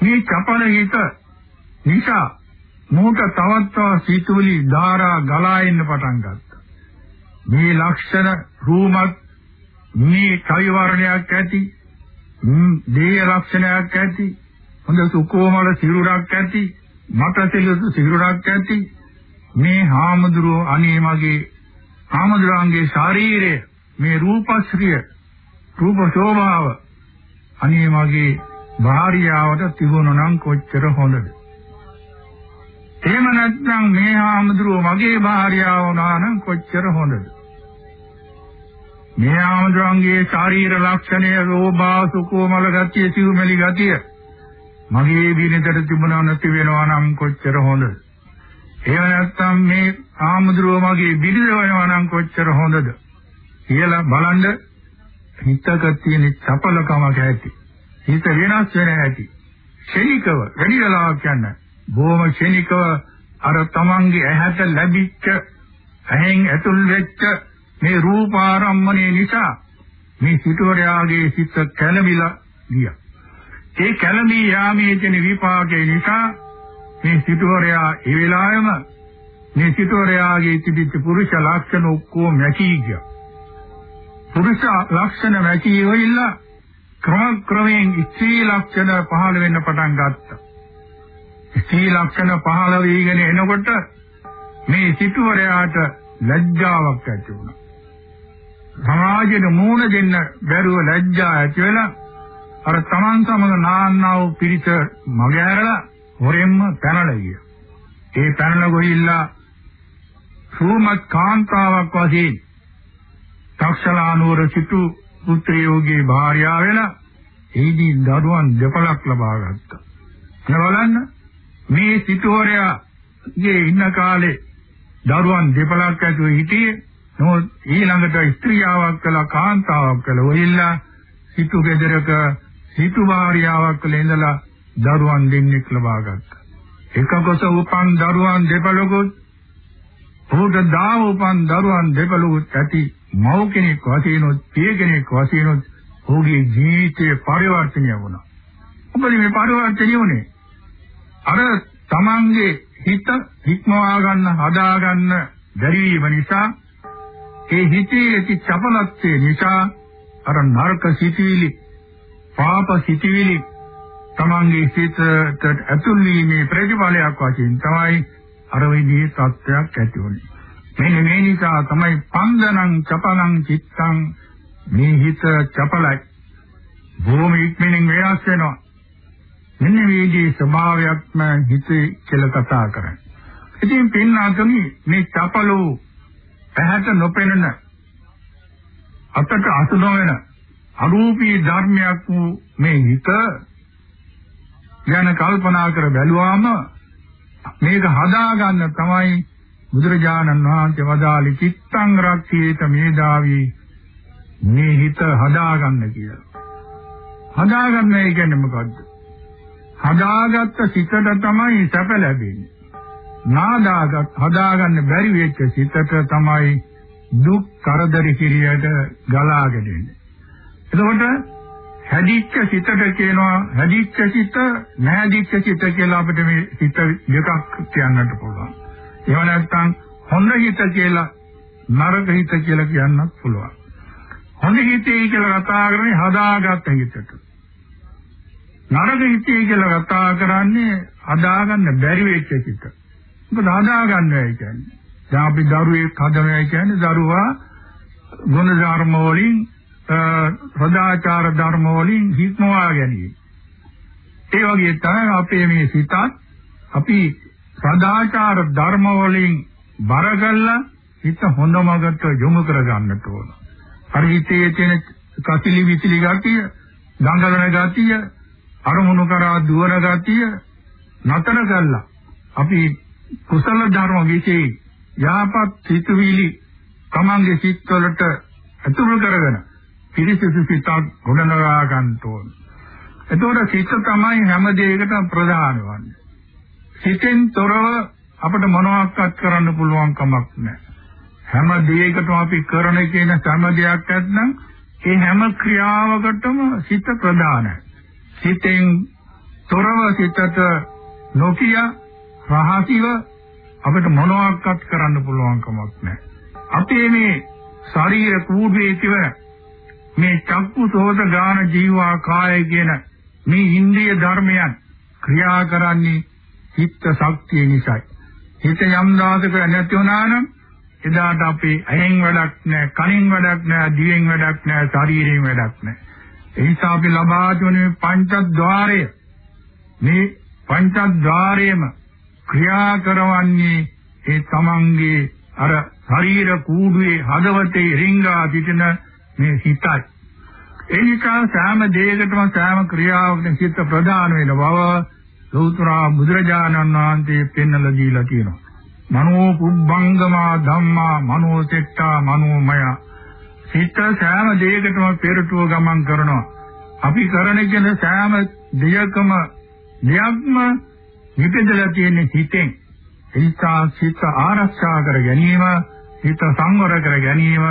මේ චපල හිත නිසා මොහොත තවත් තවත් සීතුලි ධාරා ගලා එන්න පටන් ගත්තා. මේ ලක්ෂණ රූමත් මේ කවිවරණයක් ඇති දේය ලක්ෂණයක් ඇති හොඳ සුකෝමල සිරුරක් ඇති මතසිලු සිරුරක් ඇති. මේ හාමුදුරුව අනේ මගේ හාමුදුරන්ගේ ශාරීරය මේ රූපශ්‍රිය රූප ශෝභාව අනේ මගේ භාර්යාවට තිබුණා නම් කොච්චර හොඳද? එහෙම නැත්නම් මේ ආමඳුරෝ මගේ භාර්යාව වුණා නම් කොච්චර හොඳද? මේ ආමඳුරන්ගේ ශාරීර ලක්ෂණය රෝභා සුකෝමල ගතිය සිව්මැලි ගතිය මගේ දිනෙතට තිබුණා නැති වෙනවා නම් කොච්චර හොඳද එහෙම නැත්නම් මේ ආමඳුරෝ මගේ බිරිඳ වෙනවා නම් කොච්චර හොඳද කියලා බලන්න හිතක තියෙන චපලකමක් ඇති. හිත වෙනස් වෙන ඇති. ශනිකව වැඩි වෙලාවක් යන බොහොම ශනිකව අර තමන්ගේ ඇහැට ලැබිච්ච ඇහෙන් ඇතුල් වෙච්ච මේ රූප ආරම්මණය නිසා මේ සිටුවරයාගේ සිත කැළඹිලා ගියා. ඒ කැළඹී යාමේ තියෙන විපාකේ නිසා මේ සිටුවරයා ඒ වෙලාවෙම මේ සිටුවරයාගේ තිබිච්ච පුරුෂ ලක්ෂණ ඔක්කොම නැකී ගියා. පුරුෂ ලක්ෂණ වැටි වෙilla ක්‍රම ක්‍රමයෙන් ස්ත්‍රී ලක්ෂණ පහළ වෙන්න පටන් ගත්තා. ස්ත්‍රී ලක්ෂණ පහළ වීගෙන එනකොට මේ සිටුවරයාට ලැජ්ජාවක් ඇති වුණා. සමාජයට මූණ දෙන්න බැරුව ලැජ්ජා ඇති වෙලා අර තමන් සමග නාන්නා වූ පිරිස මගහැරලා හොරෙන්ම පැනලා ගියා. ඒ පැනලා ගොහිල්ලා සූමත් කාන්තාවක් වශයෙන් තක්ෂලානුවර සිටු පුත්‍රයෝගේ භාර්යාව වෙලා එහිදී දරුවන් දෙපළක් ලබා ගත්තා. බලන්න මේ සිටුවරයාගේ ඉන්න කාලේ දරුවන් දෙපළක් ඇතුව හිටියේ නමුත් ඊළඟට ස්ත්‍රියාවක් කළා කාන්තාවක් කළා ඔයilla සිටු ගෙදරක සිටු භාර්යාවක් කළ ඉඳලා දරුවන් දෙන්නෙක් ලබා ගත්තා. එකකොස උපන් දරුවන් දෙපළකුත් ඔහුට දාව උපන් දරුවන් දෙපළකුත් ඇති මව් කෙනෙක් වශයෙන් උත් පිය කෙනෙක් වශයෙන් උත් ඔහුගේ ජීවිතයේ පරිවර්තනය වුණා. මොකද මේ පරිවර්තනය වුණේ? අර තමන්ගේ හිත හික්මවා ගන්න හදා ගන්න බැරි වීම නිසා ඒ හිතේ ඇති චපලත්වය නිසා අර නරක සිටිවිලි පාප සිටිවිලි තමන්ගේ සිතට ඇතුල් වීමේ ප්‍රතිඵලයක් වශයෙන් තමයි අර විදිහේ තත්ත්වයක් ඇති වුනේ. මෙන්න මේ නිසා තමයි පන්දනං චපලං චිත්තං මේ හිත චපලයි. භූමි ඉක්මනින් වෙනස් වෙනවා. මෙන්න මේ විදිහේ ස්වභාවයක්ම හිතේ කියලා කතා කරන්නේ. ඉතින් පින්නාතුනි මේ චපලෝ ඇහැට නොපෙනෙන අතට අසු නොවන අරූපී ධර්මයක් වූ මේ හිත ගැන කල්පනා කර බැලුවාම මේක හදාගන්න තමයි බුදුරජාණන් වහන්සේ වදාළි චිත්තං රක්ඛේත මේදාවි මේ හිත හදාගන්න කියලා. හදාගන්න කියන්නේ මොකද්ද? හදාගත්ත සිතට තමයි සැප ලැබෙන්නේ. නාදාගත් හදාගන්න බැරි වෙච්ච සිතට තමයි දුක් කරදර කිරියට ගලාගෙන එන්නේ. එතකොට හැදිච්ච සිතට කියනවා හැදිච්ච සිත නැහැදිච්ච සිත කියලා අපිට මේ සිත දෙකක් කියන්නට පුළුවන්. එහෙම නැත්නම් හොඳ හිත කියලා නරක හිත කියලා කියන්නත් පුළුවන්. හොඳ හිතේ කියලා කතා කරන්නේ හදාගත්ත හිතට. නරක හිතේ කියලා කතා කරන්නේ හදාගන්න බැරි වෙච්ච හිත. මොකද හදාගන්නයි කියන්නේ. දැන් අපි දරුවෙක් හදනවා කියන්නේ දරුවා ගුණ ධර්ම වලින් සදාචාර ධර්ම වලින් හික්මවා ගැනීම. ඒ වගේ තමයි අපේ මේ සිතත් අපි සදාචාර ධර්ම වලින් බරගල්ලා හිත හොඳ මගට යොමු කර ගන්නට ඕන. හරි හිතේ තියෙන කසිලි විසිලි ගතිය, දඟලන ගතිය, අරමුණු කරා දුවන ගතිය නතර කළා. අපි කුසල ධර්ම විශේෂ යහපත් සිතුවිලි තමන්ගේ සිත්වලට අතුරු කරගෙන පිරිසිදු සිතක් ගොඩනගා ගන්න ඕන. එතකොට සිත තමයි හැම දෙයකටම ප්‍රධාන වන්නේ. සිතෙන් තොරව අපිට මොනවාක්වත් කරන්න පුළුවන් කමක් නැහැ. හැම දෙයකටම අපි කරන කියන හැම දෙයක් නැත්නම් ඒ හැම ක්‍රියාවකටම සිත ප්‍රධානයි. සිතෙන් තොරව සිතට නොකිය රහසිව අපිට මොනවාක්වත් කරන්න පුළුවන් කමක් නැහැ. අපේ මේ ශරීර කූඩේ තිබෙන මේ චක්කු සෝත ගාන ජීවා කාය කියන මේ ඉන්ද්‍රිය ධර්මයන් ක්‍රියා කරන්නේ චිත්ත ශක්තිය නිසායි. හිත යම් දාසක නැති වුණා නම් එදාට අපේ ඇහෙන් වැඩක් නැහැ, කනින් වැඩක් නැහැ, දිවෙන් වැඩක් නැහැ, ශරීරයෙන් වැඩක් නැහැ. ඒ නිසා අපි ලබා දුන පංචද්වාරය මේ පංචද්වාරයේම ක්‍රියා කරවන්නේ ඒ තමන්ගේ අර ශරීර කූඩුවේ හදවතේ රිංගා සිටින මේ හිතයි. ඒ නිසා සෑම දෙයකටම සෑම ක්‍රියාවකටම සිත ප්‍රධාන වෙන බව ලෞතර බුදුරජාණන් වහන්සේ පෙන්වලා දීලා තියෙනවා. මනෝ පුබ්බංගමා ධම්මා මනෝ සෙට්ටා මනෝමය සිත සෑම දෙයකටම පෙරටුව ගමන් කරනවා. අපි කරන කියන සෑම දෙයකම දෙයක්ම නිපදලා තියෙන හිතෙන් ඒසා සිත ආරක්ෂා කර ගැනීම හිත සංවර කර ගැනීම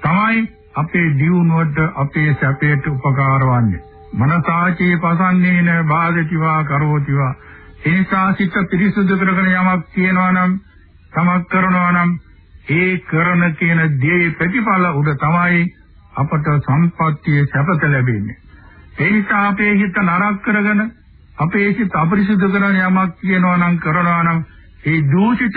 තමයි අපේ දියුණුවට අපේ සැපයට උපකාර වන්නේ. මනසාචේ පසන්නේන බාධතිවා කරෝතිවා. ඒ නිසා සිත පිරිසුදු කරගෙන යමක් කියනවා නම් තමක් කරනවා නම් ඒ කරන කියන දේ ප්‍රතිඵල උඩ තමයි අපට සම්පත්තිය සැපත ලැබෙන්නේ. ඒ නිසා අපේ හිත නරක කරගෙන අපේ හිත අපරිසුදු කරන යමක් කියනවා නම් කරනවා නම් ඒ දූෂිත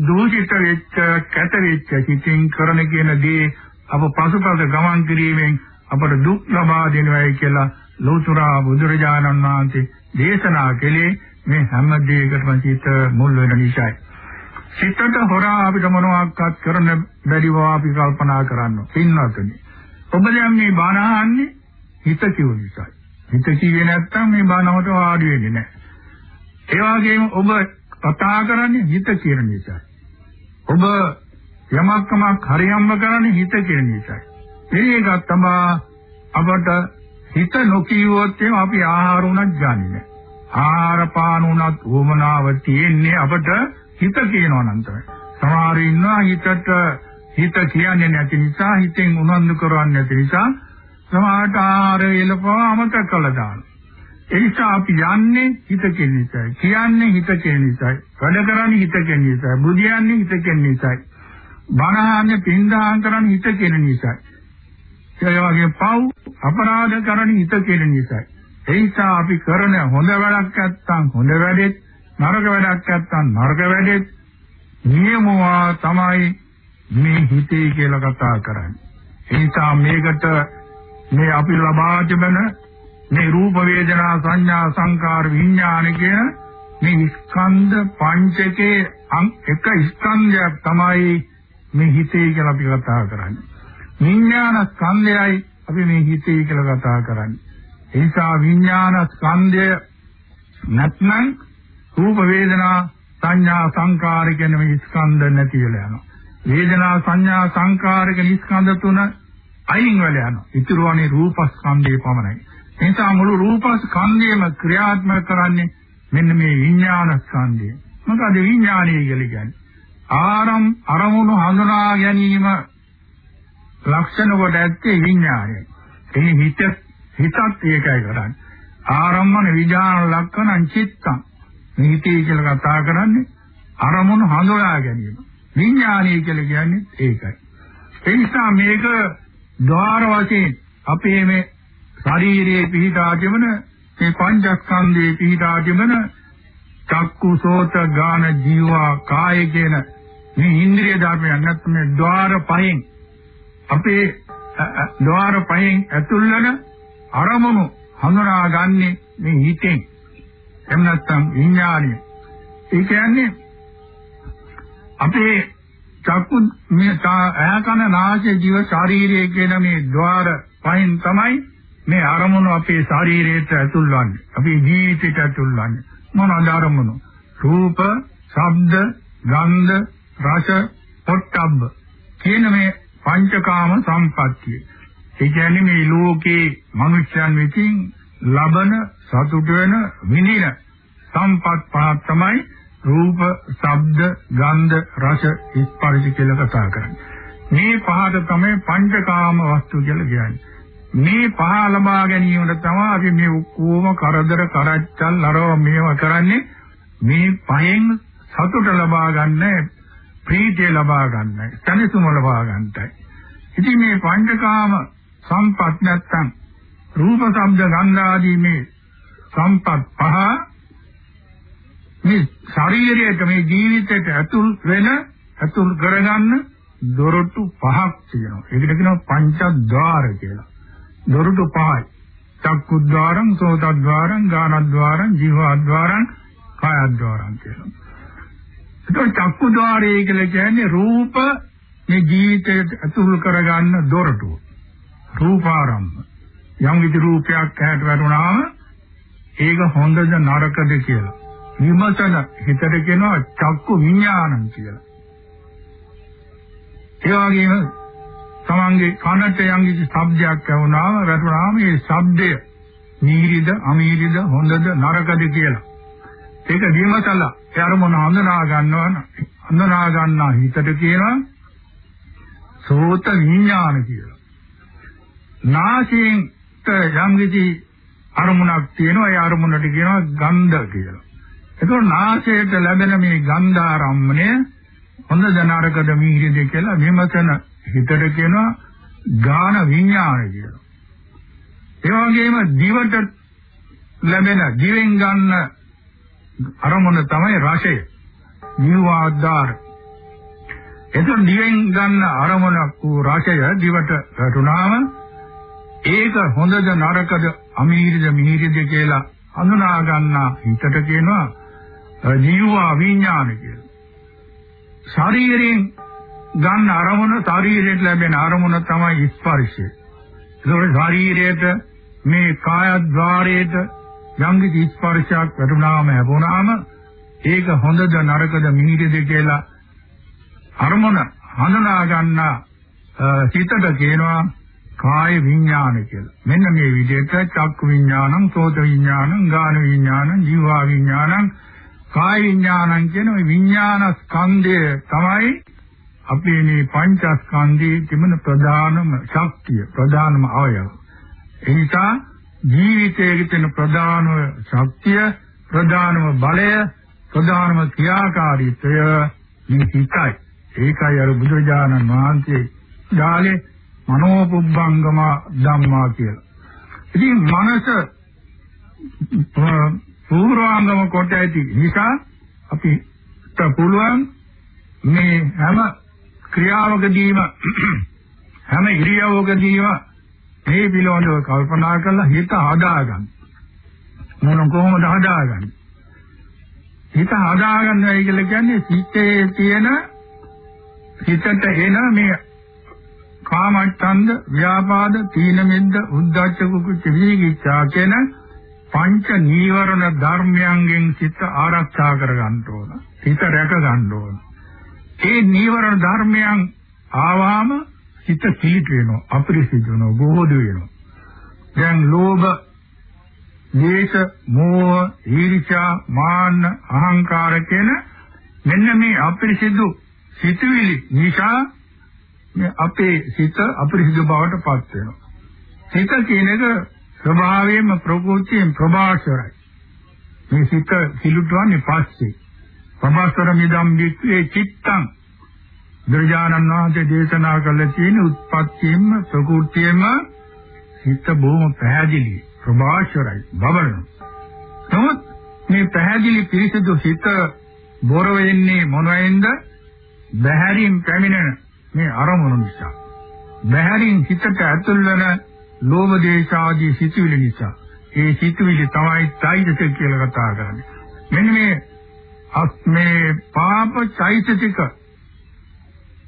දූෂිත වෙච්ච කැත වෙච්ච සිතින් කරන කියන දේ අප පසුපස ගමන් කිරීමෙන් අපට දුක් ලබා දෙනවායි කියලා ලෝතුරා බුදුරජාණන් වහන්සේ දේශනා කළේ මේ හැම දෙයකටම සිත මුල් වෙන නිසායි. සිතට හොරා අපිට මොනවාක්වත් කරන්න බැරිව අපි කල්පනා කරනවා. පින්වත්නි. ඔබ දැන් මේ බණ අහන්නේ හිත කිව්ව නිසායි. හිත කිව්වේ නැත්නම් මේ බණවට වාඩි වෙන්නේ නැහැ. ඒ වගේම ඔබ කතා කරන්නේ හිත කියන නිසා. ඔබ යමක්කමක් හරියම්ම කරන්නේ හිත කියන නිසා. මේක තමයි අපට හිත නොකියුවොත් අපි ආහාර උනත් ගන්නේ නැහැ. ආහාර පාන උනත් උවමනාව තියෙන්නේ අපට හිත කියනවා නම් තමයි. සමහර ඉන්නවා හිතට හිත කියන්නේ නැති නිසා හිතෙන් උනන්දු කරන්නේ නැති නිසා සමහරට ආහාර වේලපව අමතක කළා දානවා. ඒ නිසා අපි යන්නේ හිත කියන නිසායි. කියන්නේ හිත කියන නිසායි. වැඩ කරන්නේ හිත කියන නිසායි. බුදියන්නේ හිත කියන නිසායි. බණහන්නේ පින්දාන් කරන්නේ හිත කියන නිසායි. ඒ වගේ පව් අපරාධ කරන්නේ හිත කියන නිසායි. ඒ නිසා අපි කරන හොඳ වැඩක් නැත්තම් හොඳ වැඩෙත් නරක වැඩක් නැත්තම් නරක වැඩෙත් නියමවා තමයි මේ හිතේ කියලා කතා කරන්නේ. ඒ නිසා මේකට මේ අපි ලබා තිබෙන මේ රූප වේදනා සංඥා සංකාර විඥාන කියන මේ ස්කන්ධ පංචකේ එක ස්කන්ධයක් තමයි මේ හිතේ කියලා අපි කතා කරන්නේ. විඥාන ස්කන්ධයයි අපි මේ හිතේ කියලා කතා කරන්නේ. ඒ නිසා විඥාන ස්කන්ධය නැත්නම් රූප වේදනා සංඥා සංකාර කියන මේ ස්කන්ධ නැති වෙලා යනවා. වේදනා සංඥා සංකාර කියන ස්කන්ධ තුන අයින් වෙලා යනවා. ඊටු වනේ රූප ස්කන්ධය පමණයි. ඒ නිසා මුළු රූපස්කන්ධයම ක්‍රියාත්මක කරන්නේ මෙන්න මේ විඥාන ස්කන්ධය. මොකද විඥානය කියලා කියන්නේ? ආරම් අරමුණු හඳුනා ගැනීම ලක්ෂණ කොට ඇත්තේ විඥානය. ඒ හිත හිතත් ඒකයි කරන්නේ. ආරම්මන විඥාන ලක්ෂණ චිත්තං. මේ හිතේ කියලා කතා කරන්නේ අරමුණු හඳුනා ගැනීම. විඥානය කියලා කියන්නේ ඒකයි. ඒ නිසා මේක ద్వාර වශයෙන් අපේ මේ ශරීරයේ පිහිටා තිබෙන මේ පංචස්කන්ධයේ පිහිටා තිබෙන චක්කු සෝත ගාන ජීවා කාය කියන මේ ඉන්ද්‍රිය ධර්මයන් නැත්නම් ద్వාර පහෙන් අපේ ద్వාර පහෙන් ඇතුල් වෙන අරමුණු හඳුනාගන්නේ මේ හිතෙන්. එහෙම නැත්නම් විඥාණය. ඒ කියන්නේ අපේ චක්කු මේ ඇකන නාසය ජීව ශාරීරිය කියන මේ ద్వාර පහෙන් තමයි මේ අරමුණු අපේ ශරීරයට ඇතුල් වන්නේ අපේ ජීවිතයට ඇතුල් වන්නේ මොන අරමුණු? රූප ශබ්ද ගන්ධ රස, පොට්ටබ්බ කියන මේ පංචකාම සම්පත්තිය. ඒ කියන්නේ මේ ලෝකේ මනුෂ්‍යයන් විසින් ලබන සතුට වෙන විඳින සම්පත් පහක් තමයි රූප, ශබ්ද, ගන්ධ, රස, ස්පර්ශ කියලා කතා කරන්නේ. මේ පහට තමයි පංචකාම වස්තු කියලා කියන්නේ. මේ පහ ලබා ගැනීමට තමයි අපි මේ ඔක්කොම කරදර කරච්චල් අරව මේව කරන්නේ මේ පහෙන් සතුට ලබා ගන්න ප්‍රීතිය ලබා ගන්න තනිසුම ලබා ගන්නයි ඉතින් මේ පංචකාම සම්පත් නැත්තම් රූප ශබ්ද ගන්ධ ආදී මේ සම්පත් පහ මේ ශරීරයට මේ ජීවිතයට ඇතුල් වෙන ඇතුල් කරගන්න දොරටු පහක් තියෙනවා ඒකට කියනවා පංචද්වාර කියලා දොරටු පහයි. චක්කුද්්වාරං, සෝතද්්වාරං, ගානද්්වාරං, ජීවද්්වාරං, කායද්්වාරං කියලා. ඒක චක්කුද්්වාරය කියලා කියන්නේ රූප මේ ජීවිතයට අතුල් කරගන්න දොරටුව. රූපාරම්භ. යම් කිසි රූපයක් ඇහැට වැටුණාම ඒක හොඳද නරකද කියලා. විමසන හිතට කියනවා චක්කු විඥානං කියලා. ඒ වගේම තමන්ගේ කනට යම් කිසි ශබ්දයක් ඇහුණාම වැටුණාම ඒ ශබ්දය නීරිද අමීරිද හොඳද නරකද කියලා. ඒක විමසලා ඒ අරමුණ හඳුනා ගන්නවන හඳුනා ගන්නා හිතට කියනවා සෝත විඥාන කියලා. නාසයෙන් යම් කිසි අරමුණක් තියෙනවා ඒ අරමුණට කියනවා ගන්ධ කියලා. එතකොට නාසයට ලැබෙන මේ ගන්ධාරම්මණය හොඳද නරකද මිහිරිද කියලා විමසන හිතට කියනවා ගාන විඥානය කියලා. ඒ වගේම දිවට ලැබෙන දිවෙන් ගන්න අරමුණ තමයි රසය. ජීවාද්දාර එතකොට දිවෙන් ගන්න අරමුණක් වූ රසය දිවට වැටුණාම ඒක හොඳද නරකද අමීරිද මිහිරිද කියලා හඳුනා ගන්නා හිතට කියනවා ජීවා විඥාන කියලා. ශරීරයෙන් ගන්න අරමුණ ශරීරයට ලැබෙන අරමුණ තමයි ස්පර්ශය. ඒකෝට ශරීරයට මේ කායද්්වාරයට යම් කිසි ස්පර්ශයක් වැටුණාම ලැබුණාම ඒක හොඳද නරකද මිහිරිද කියලා අරමුණ හඳුනා ගන්න හිතට කියනවා කාය විඥාන කියලා. මෙන්න මේ විදිහට චක්කු විඥානං, සෝත විඥානං, ගාන විඥානං, ජීවා විඥානං, කාය විඥානං කියන මේ විඥාන ස්කන්ධය තමයි අපේ මේ පංචස්කන්ධයේ තිබෙන ප්‍රධානම ශක්තිය, ප්‍රධානම අවයව. ඒ නිසා ජීවිතයේ තියෙන ප්‍රධානම ශක්තිය, ප්‍රධානම බලය, ප්‍රධානම ක්‍රියාකාරීත්වය මේ සිතයි. ඒකයි අර බුදුරජාණන් වහන්සේ ඩාලේ මනෝපුබ්බංගම ධම්මා කියලා. ඉතින් මනස පූර්වාංගම කොට ඇති නිසා අපිට පුළුවන් මේ හැම ක්‍රියාවකදීම හැම ඉරියව්වකදීම මේ පිළිබඳව කල්පනා කරලා හිත හදාගන්න. මොන කොහොමද හදාගන්නේ? හිත හදාගන්නයි කියලා කියන්නේ සිතේ තියෙන හිතට එන මේ කාමච්ඡන්ද, ව්‍යාපාද, තීන මිද්ද, උද්ධච්ච කුකුච්ච විචිකිච්ඡා කියන පංච නීවරණ ධර්මයන්ගෙන් සිත ආරක්ෂා කර ගන්න ඕන. හිත රැක ගන්න ඕන. ඒ නීවරණ ධර්මයන් ආවාම හිත කිලිට වෙනවා, අපිරිසිදු වෙනවා, බොහෝද වෙනවා. දැන් ලෝභ, ද්වේෂ, මෝහ, ඊර්ෂ්‍යා, මාන්න, අහංකාර කියන මෙන්න මේ අපිරිසිදු සිතුවිලි නිසා මේ අපේ සිත අපිරිසිදු බවට පත් වෙනවා. සිත කියන එක ස්වභාවයෙන්ම ප්‍රകൃතියෙන් ප්‍රභාස්වරයි. මේ සිත සිලුටවන්නේ පස්සේ. ප්‍රභාස්වර මිදම් වික්‍රේ චිත්තං බුදුරජාණන් වහන්සේ දේශනා කළ තියෙන උත්පත්තියෙන්ම ප්‍රකෘතියෙම හිත බොහොම පැහැදිලි ප්‍රභාෂරයි බබලන. නමුත් මේ පැහැදිලි පිරිසිදු හිත බොර වෙන්නේ මොනෙන්ද? බහැරින් පැමිණෙන මේ අරමුණු නිසා. බහැරින් හිතට ඇතුල් වෙන ලෝභ දේශ ආදී සිතුවිලි නිසා. ඒ සිතුවිලි තමයි চৈতසික කියලා කතා කරන්නේ. මෙන්න මේ අස් මේ පාප চৈতසික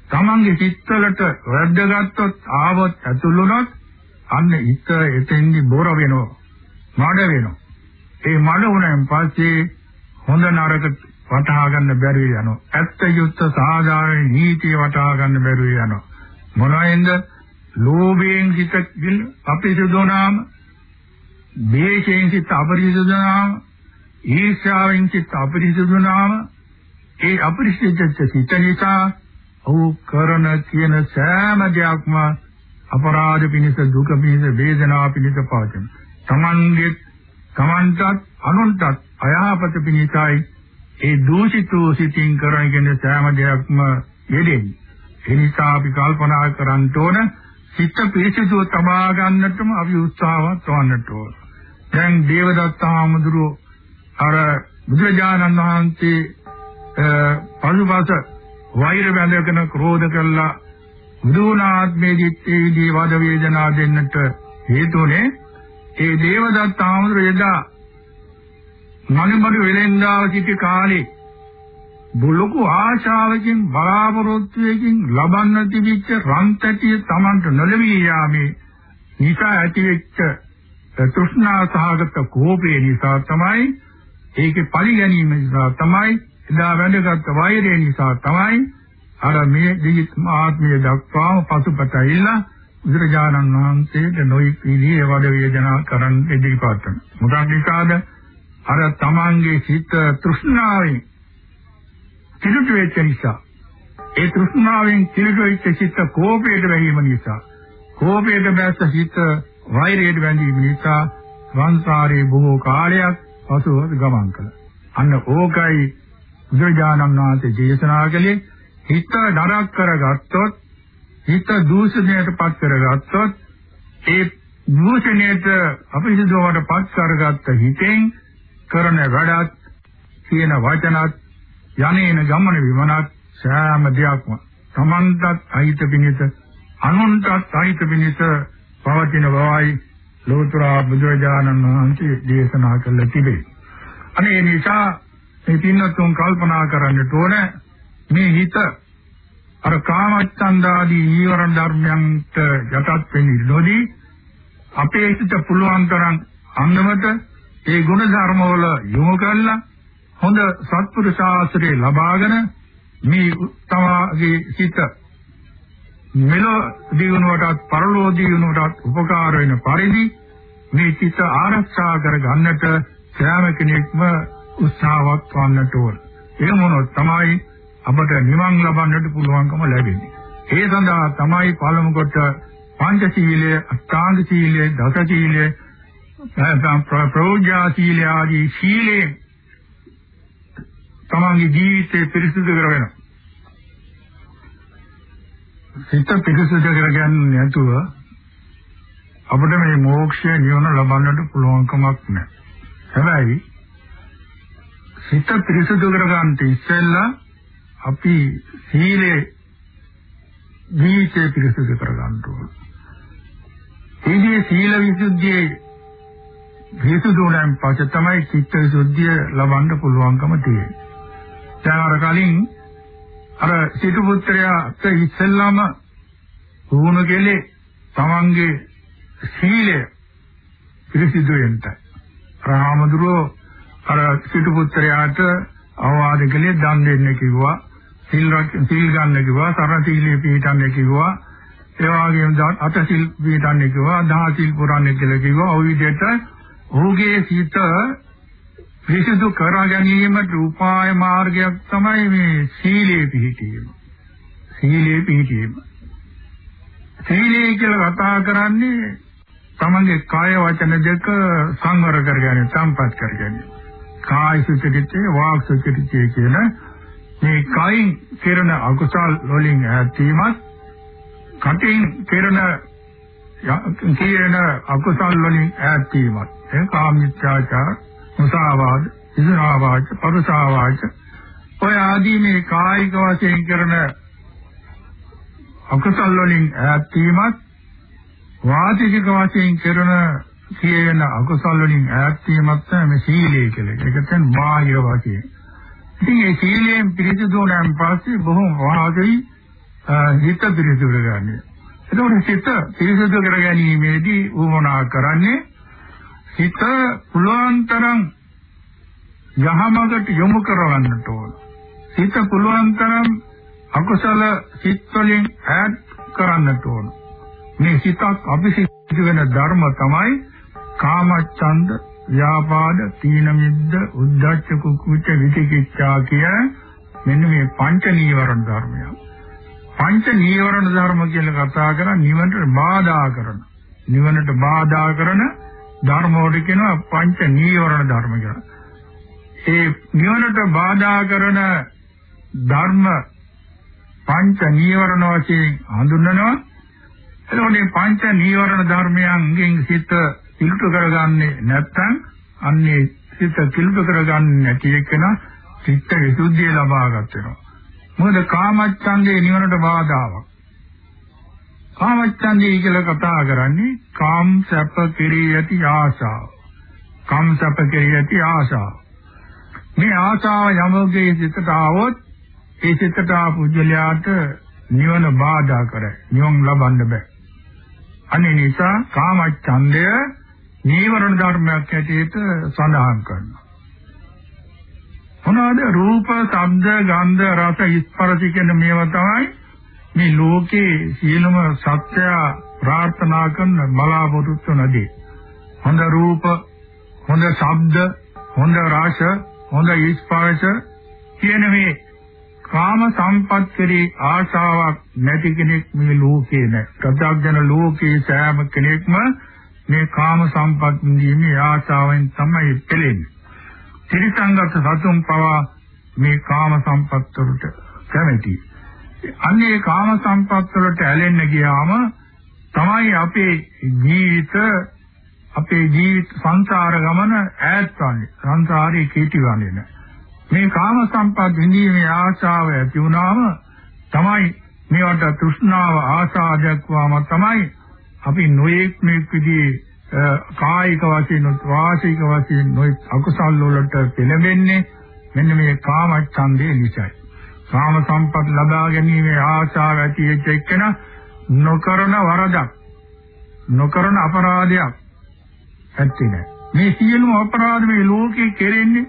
තමන්ගේ සිත්වලට වැද්දගත්තොත් ආවොත් ඇතුල් වුණොත් අන්න හිත එතෙන්දි බොර වෙනවා මඩ වෙනවා ඒ මඩ වුණාන් පස්සේ හොඳ නරක වටහා ගන්න බැරි යනවා. ඇත්ත යුත්ත සාධාරණ නීතිය වටහා ගන්න බැරි යනවා. මොනවෙන්ද? ලෝභයෙන් හිත අපිරිසුදුනාම, දේශයෙන් හිත අපිරිසුදුනාම, ඊර්ෂ්‍යාවෙන් හිත අපිරිසුදුනාම, ඒ අපිරිසුදුච්ච සිත නිසා ඔහු කරන කියන සෑම දෙයක්ම අපරාධ පිණිස දුක පිණිස වේදනාව පිණිස පවතින. තමන්ගේ තමන්ටත් අනුන්ටත් අයහපත පිණිසයි ඒ දූෂිතෝ සිතින් කරගෙන සෑම දෙයක්ම යෙදෙන්නේ. ඒ නිසා අපි කල්පනා කරන්න ඕන සිත පිරිසිදුව තබා ගන්නටම අපි උත්සාහවත් වන්නට ඕන. දැන් දේවදත්ත හාමුදුරුවෝ අර බුදුරජාණන් වහන්සේ පසුපස වෛර බැඳගෙන ක්‍රෝධ කළා බුදුනාත්මයේ දිත්තේදී වද වේදනා දෙන්නට හේතුනේ ඒ දේවදත්ත හාමුදුරුවෝ එදා මනමඩු වෙලෙන්දාව සිටි කාලේ බුලුකු ආශාවකින් බලාපොරොත්තුවකින් ලබන්න තිබිච්ච රන්තටිය Tamanට නොලැබී යාමේ නිසා ඇතිවෙච්ච තෘෂ්ණා සහගත කෝපේ නිසා තමයි ඒකේ පරිගැනීම නිසා තමයි එදා වැඳගත් වෛරය නිසා තමයි අර මේ දිවිත් ආත්මය දක්වාම පසුපත ඇවිල්ලා බුදුරජාණන් වහන්සේට නොයික් විදිහේ වඩ වේදනා කරන්න ඉදිරිපත් කරනවා. මොකක්ද ඒකාද? අර තමන්ගේ සිත තෘෂ්ණාවෙන් කිලුට වෙච්ච නිසා ඒ තෘෂ්ණාවෙන් කිලුට වෙච්ච සිත කෝපයට වැහිම නිසා කෝපයට බැස්ස සිත වෛරයට බැඳීම නිසා සංසාරේ බොහෝ කාලයක් පසුව ගමන් කළා. අන්න ඕකයි බුදුජානන් වහන්සේ දේශනා කළේ හිත නරක කරගත්තොත් හිත දූෂණයට පත් කරගත්තොත් ඒ දූෂණයට අපිරිසුදුවට පත් කරගත්ත හිතෙන් කරන වැඩත් කියන වචනත් යන්නේන ගමන විමනත් සෑම දෙයක්ම තමන්ටත් අහිත පිණිස අනුන්ටත් අහිත පිණිස පවතින බවයි ලෝතර බුදුරජාණන් වහන්සේ දේශනා කළ තිබේ. අනේ නිසා මේ පින්නතුන් කල්පනා කරන්නට ඕන. මේ හිත අර කාමච්ඡන්දාදී ඊවරණ ධර්මයන්ට යටත් වෙන්නේ නොදී අපේ හිත පුළුවන් තරම් අන්නමත ඒ ගුණ ධර්ම වල යොමු කරලා හොඳ සත්පුරුෂ ආශ්‍රය ලබාගෙන මේ තමාගේ හිත මෙලෝ දිනුවටත් පරලෝ දිනුවටත් උපකාර වෙන පරිදි මේ චිත්ත ආරක්ෂා කර ගන්නට සෑම කෙනෙක්ම උත්සාහවත් වන්නට ඕන. ඒ මොනොත් තමයි අපට නිවන් ලබන්නට පුළුවන්කම ලැබෙන්නේ. ඒ සඳහා තමයි පළමු කොට පංචශීලය, අෂ්ටාංග සීලය, දස සීලය, ප්‍රෝඥා සීලය ආදී සීලේ තමන්ගේ ජීවිතේ පිරිසිදු කරගෙන සිත පිරිසිදු කරගන්න නැතුව අපිට මේ මෝක්ෂය නිවන ලබන්නට පුළුවන්කමක් නැහැ. හැබැයි සිත පිරිසිදු කරගන්න ඉස්සෙල්ලා අපි සීලේ ජීවිතේ පිරිසිදු කරගන්න ඕන. ඒකේ සීල විසුද්ධියේ පිරිසිදුණන් පස්සේ තමයි චිත්ත විසුද්ධිය ලබන්න පුළුවන්කම තියෙන්නේ. දැන් අර කලින් අර සිටු පුත්‍රයාට ඉස්සෙල්ලාම වුණ කෙලේ තමන්ගේ සීලය පිරිසිදු වෙන්න. රාමදුරෝ අර සිටු පුත්‍රයාට අවවාද කළේ දන් දෙන්න කිව්වා. සිල් සිල් ගන්න කිව්වා. සරණ සීලයේ පිළිටන්න කිව්වා. ඒ වගේම අට සිල් පිළිටන්න කිව්වා. දහ සිල් පුරන්න කියලා කිව්වා. ওই විදිහට ඔහුගේ සිත පිරිසිදු කර ගැනීමට උපාය මාර්ගයක් තමයි මේ සීලේ පිහිටීම. සීලේ පිහිටීම. සීලය කියලා කතා කරන්නේ තමන්ගේ කාය වචන දෙක සංවර කරගන්න, සම්පත් කරගන්න. කාය සුචරිතය, වාක් සුචරිතය කියන මේ කයින් කෙරෙන අකුසල් වලින් ඈත්වීමත්, කටින් කෙරෙන කියන අකුසල් වලින් ඈත්වීමත්, ඒ කාමීච්ඡාචාර මුසාවාද, ඉසාවාද, පරුසාවාද ඔය ආදී මේ කායික වශයෙන් කරන අකුසල් වලින් ඈත් වීමත් වාචික වශයෙන් කරන කියන අකුසල් වලින් ඈත් වීමත් තමයි සීලය කියලා. ඒක තමයි බාහිර වශයෙන්. ඉතින් මේ සීලයෙන් පිරිසිදු වුණාන් පස්සේ බොහොම වාගයි හිත පිරිසිදු කරගන්නේ. එතකොට හිත පිරිසිදු කර ගැනීමේදී උවමනා කරන්නේ හිත පුළුවන් තරම් යහමඟට යොමු කරවන්නට ඕන. හිත පුළුවන් තරම් අකුසල සිත් වලින් ඈත් කරන්නට ඕන. මේ සිතක් අபிසිද්ධ වෙන ධර්ම තමයි කාමච්ඡන්ද, ව්‍යාපාද, තීන මිද්ද, උද්ධච්ච කුක්කුච්ච විචිකිච්ඡා කිය මෙන්න මේ පංච නීවරණ ධර්මයන්. පංච නීවරණ ධර්ම කියලා කතා කරා නිවනට බාධා කරන. නිවනට බාධා කරන ධර්ම වලට කියනවා පංච නීවරණ ධර්ම කියලා. ඒ නිවනට බාධා කරන ධර්ම පංච නීවරණ වශයෙන් හඳුන්වනවා. එතකොට මේ පංච නීවරණ ධර්මයන්ගෙන් සිත පිළිටු කරගන්නේ නැත්නම් අන්නේ සිත පිළිටු කරගන්නේ නැති එකන සිත විසුද්ධිය ලබාගත් වෙනවා. මොකද කාමච්ඡන්දේ නිවනට බාධාවක්. කාමච්ඡන්දය කියලා කතා කරන්නේ කාම් සැප කෙරෙහි ඇති ආශාව. කාම් සැප කෙරෙහි ඇති ආශාව. මේ ආශාව යමෝගේ සිතට આવොත් ඒ සිතට ආපුජලයාට නිවන බාධා කරයි. නිවන් ලබන්න බෑ. අනේ නිසා කාමච්ඡන්දය නීවරණ ධර්මයක් ඇටියට සඳහන් කරනවා. මොනවාද රූප, ශබ්ද, ගන්ධ, රස, ස්පර්ශ කියන මේවා තමයි මේ ලෝකේ සියලුම සත්‍ය ප්‍රාර්ථනා කරන බලාපොරොත්තු නැදී හොඳ රූප හොඳ ශබ්ද හොඳ රස හොඳ ස්පර්ශ කියන මේ කාම සම්පත් කෙරේ ආශාවක් නැති කෙනෙක් මේ ලෝකේ නැහැ. ප්‍රත්‍යඥ ලෝකේ සෑම කෙනෙක්ම මේ කාම සම්පත් නිදීමේ ආශාවෙන් තමයි පෙළෙන්නේ. ත්‍රිසංගත සතුන් පවා මේ කාම සම්පත් වලට කැමැතියි. අන්නේ කාම සංපත් වලට ඇලෙන්න ගියාම තමයි අපේ ජීවිත අපේ ජීවිත සංසාර ගමන ඈත් වන්නේ සංසාරේ කීටි වන්නේ මේ කාම සම්පත් විඳීමේ ආශාව ඇති වුණාම තමයි මේවට තෘෂ්ණාව ආශා දක්වාම තමයි අපි නොයෙක් මේක් විදිහේ කායික වශයෙන් වාචික වශයෙන් නොයෙක් අකුසල් වලට පෙළඹෙන්නේ මෙන්න මේ කාම ඡන්දේ නිසායි. කාම සම්පත් ලබා ගැනීමේ ආශාව ඇති වෙච්ච එක්කන නොකරන වරදක් නොකරන අපරාධයක් ඇත්තේ නැහැ. මේ සියලුම අපරාධ මේ ලෝකේ කෙරෙන්නේ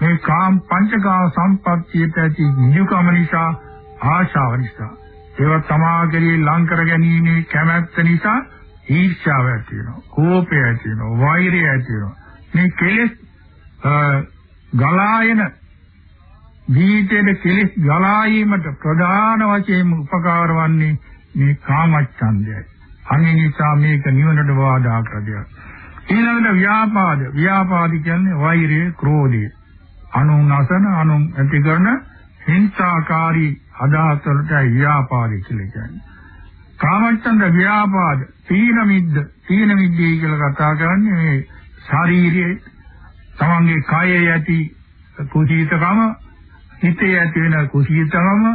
මේ කාම පංචකාම සම්පත්තියට ඇති නියුකම නිසා ආශාව නිසා ඒවා සමාගරේ ලං කර ගැනීම කැමැත්ත නිසා ඊර්ෂ්‍යාව ඇති වෙනවා කෝපය ඇති වෙනවා වෛරය ඇති වෙනවා. මේ කෙලෙස් ගලායන ජීවිතයේ කෙලෙස් ගලායීමට ප්‍රධාන වශයෙන් උපකාර වන්නේ මේ කාමච්ඡන්දයයි. අනේ නිසා මේක නිවනට වාදා කරදියක් ඊළඟට ව්‍යාපාද. ව්‍යාපාද කියන්නේ වෛරය ක්‍රෝධය. අනුන් අසන අනුන් ඇති කරන හිංසාකාරී අදහස් වලට ව්‍යාපාද කියලා කියන්නේ. කාමච්ඡන්ද ව්‍යාපාද තීන මිද්ද තීන මිද්දේ කියලා කතා කරන්නේ මේ ශාරීරියේ තමන්ගේ කායයේ ඇති කුසීතකම හිතේ ඇති වෙන කුසීතකම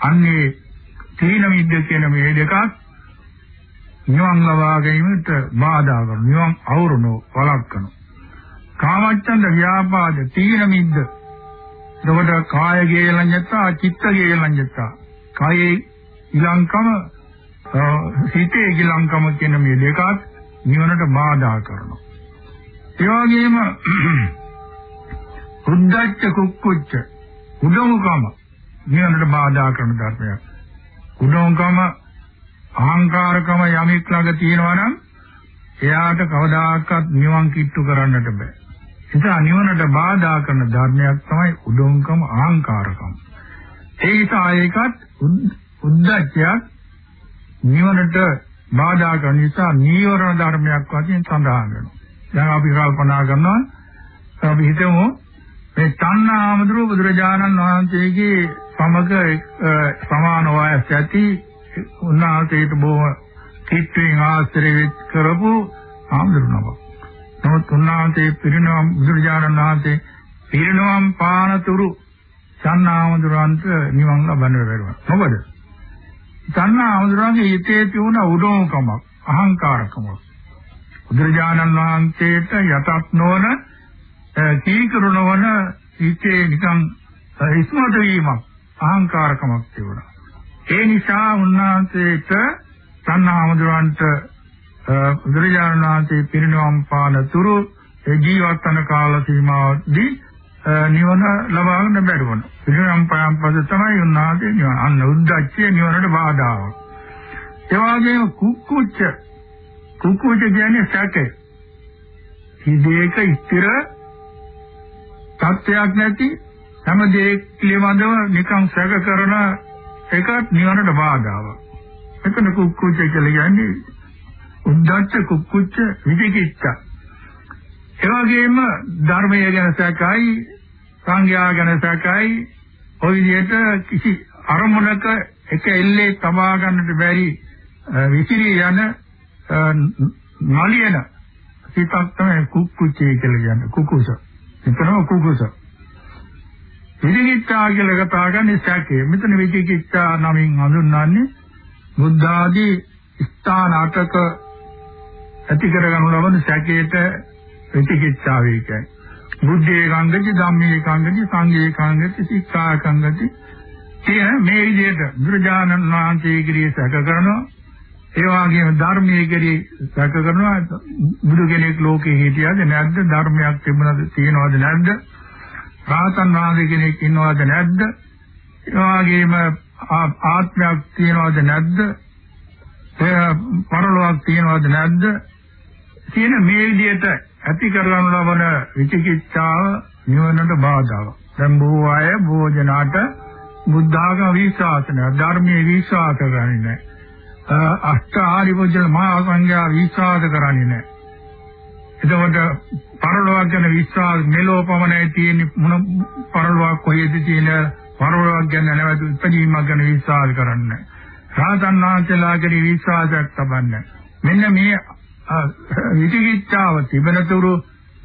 අන්නේ තීන මිද්ද කියන මේ දෙකක් නිවන් ලබා ගැනීමට බාධා කරන නිවන් අවුරුනෝ වළක්වන කාමච්ඡන්ද ව්‍යාපාද තීන මිද්ද එතකොට කාය ගේලඤ්ඤතා චිත්ත ගේලඤ්ඤතා කායේ ඊලංකම හිතේ ඊලංකම කියන මේ දෙකත් නිවනට බාධා කරනවා. ඒ වගේම උද්දච්ච කුක්කුච්ච උඩමුකම නිවනට බාධා කරන ධර්මයක්. උඩමුකම අහංකාරකම යමෙක් ළඟ තියෙනවා නම් එයාට කවදාකවත් නිවන් කිට්ටු කරන්නට බෑ. නිසා නිවනට බාධා කරන ධර්මයක් තමයි උඩුම්කම අහංකාරකම. ඒ නිසා ඒකත් උද්දච්චයක් නිවනට බාධා කරන නිසා නීවරණ ධර්මයක් වශයෙන් සඳහන් වෙනවා. දැන් අපි කල්පනා කරනවා අපි හිතමු මේ තණ්හාමඳුර බුදුරජාණන් වහන්සේගේ සමග සමාන වයස් ඇති උන්වහන්සේට බොහොම කිට්ටුවෙන් ආශ්‍රය කරපු ආමඳුරනවා. නමුත් උන්වහන්සේ පිරිනවම් බුදුරජාණන් වහන්සේ පිරිනවම් පානතුරු සන්නාමදුරන්ට නිවන් ලබන්න බැරුවා. මොකද? සන්නාමදුරන්ගේ හිතේ තියුණ උඩෝකමක්, අහංකාරකමක්. බුදුරජාණන් වහන්සේට යටත් නොවන කීකරු නොවන හිතේ නිකන් ඉස්මතු වීමක්, අහංකාරකමක් තිබුණා. ඒ නිසා උන්වහන්සේට සන්නාමදුරන්ට බුදුරජාණන් වහන්සේ පිරිනවම් පාන තුරු ජීවත් වන කාල සීමාවදී නිවන ලබා ගන්න බැරි වුණා. පිරිනවම් පාන පස්සේ තමයි උන්වහන්සේ නිවන අන්න උද්දච්චය නිවනට බාධාවක්. ඒ වගේම කුක්කුච්ච කුක්කුච්ච කියන්නේ සැකේ. හිදේක ස්ථිර තත්ත්වයක් නැති හැම දෙයක් පිළිබඳව නිකන් සැක කරන එකත් නිවනට බාධාවක්. එතන කුක්කුච්ච කියලා කියන්නේ උද්දච්ච කුක්කුච්ච විචිකිච්ඡ ඒ වගේම ධර්මය ගැන සැකයි සංඥා ගැන සැකයි ඔය විදිහට කිසි අරමුණක එක එල්ලේ තබා ගන්නට බැරි විසිරී යන නලියන සිතක් තමයි කුක්කුච්චේ කියලා කියන්නේ කුකුස. එතනම කුකුස. විචිකිච්ඡා කියලා කතා කරන්නේ සැකේ. මෙතන විචිකිච්ඡා නමින් හඳුන්වන්නේ බුද්ධ ආදී ස්ථාන අටක ඇති කරගනු ලබන සැකේට විචිකිච්ඡාවේ කියන්නේ. බුද්ධේ කංගති ධම්මේ කංගති සංඝේ කංගති සික්ඛා කංගති කියන මේ විදිහට බුදුරජාණන් වහන්සේ කිරිය සැක කරනවා. ඒ වගේම ධර්මයේ කිරිය සැක කරනවා. බුදු කෙනෙක් ලෝකේ හිටියද නැද්ද? ධර්මයක් තිබුණද තියෙනවද නැද්ද? රාතන් වහන්සේ කෙනෙක් ඉන්නවද නැද්ද? ඒ වගේම ආත්මයක් තියෙනවද නැද්ද? පරලොවක් තියෙනවද නැද්ද? කියන මේ විදිහට ඇති කරගනු ලබන විචිකිච්ඡාව නිවනට බාධාවක්. දැන් බොහෝ අය භෝජනාට බුද්ධාගම විශ්වාස නැහැ. ධර්මයේ විශ්වාස කරන්නේ නැහැ. අෂ්ටාරි පුජ්‍යල මහා සංඝයා විශ්වාස කරන්නේ නැහැ. එතකොට පරලොවක් ගැන විශ්වාස මෙලෝ පමණයි තියෙන්නේ මොන පරලොවක් කොහෙද තියෙන පරලොවක් ගැන නැවත ඉපදීමක් ගැන විශ්වාස කරන්නේ නැහැ. රාතන් වහන්සේලා ගැන විශ්වාසයක් තබන්නේ. මෙන්න මේ විචිකිච්ඡාව තිබෙනතුරු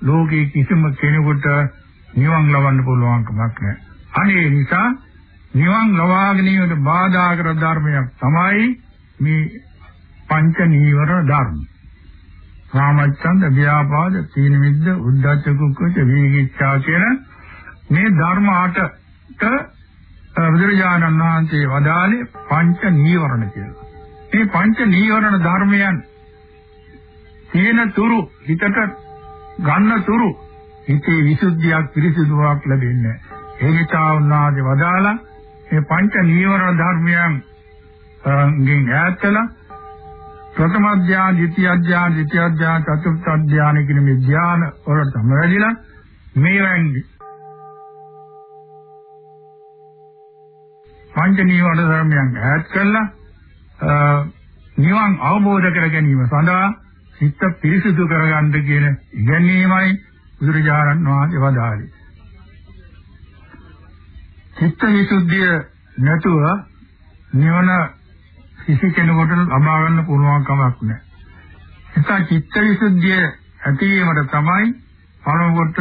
ලෝකේ කිසිම කෙනෙකුට නිවන් ලබන්න පුළුවන් කමක් නැහැ. අනේ නිසා නිවන් ලබා ගැනීමට බාධා කර ධර්මයක් තමයි මේ පංච නීවරණ ධර්ම. කාමච්ඡන්ද, ව්‍යාපාද, තීන මිද්ද, උද්ධච්ච කුක්කුච්ච, වීගිච්ඡා කියන මේ ධර්ම අටට බුදුරජාණන් වහන්සේ වදාළේ පංච නීවරණ කියලා. මේ පංච නීවරණ ධර්මයන් තියෙන තුරු හිතට ගන්න තුරු හිතේ විසුද්ධියක් පිරිසිදුවක් ලැබෙන්නේ. ඒ නිසා උන්වහන්සේ වදාලා මේ පංච නීවරණ ධර්මයන් ගෙන් ඈත්ලා ප්‍රථම ධ්‍යාන, ද්විතිය ධ්‍යාන, ත්‍රිතිය ධ්‍යාන, චතුර්ථ ධ්‍යාන කියන මේ ධ්‍යාන වලට සමවැදිලා මේවෙන් පංච නීවරණ ධර්මයන් ඈත් කළා. නිවන් අවබෝධ කර ගැනීම සඳහා සිත පිරිසිදු කරගන්න කියන ඉගැන්වීමයි බුදුරජාණන් වහන්සේ වදාළේ. චිත්ත විසුද්ධිය නැතුව නිවන කිසි කෙනෙකුට ලබා ගන්න පුළුවන් කමක් නැහැ. ඒක චිත්ත විසුද්ධිය ඇතිවීමට තමයි පළමු කොට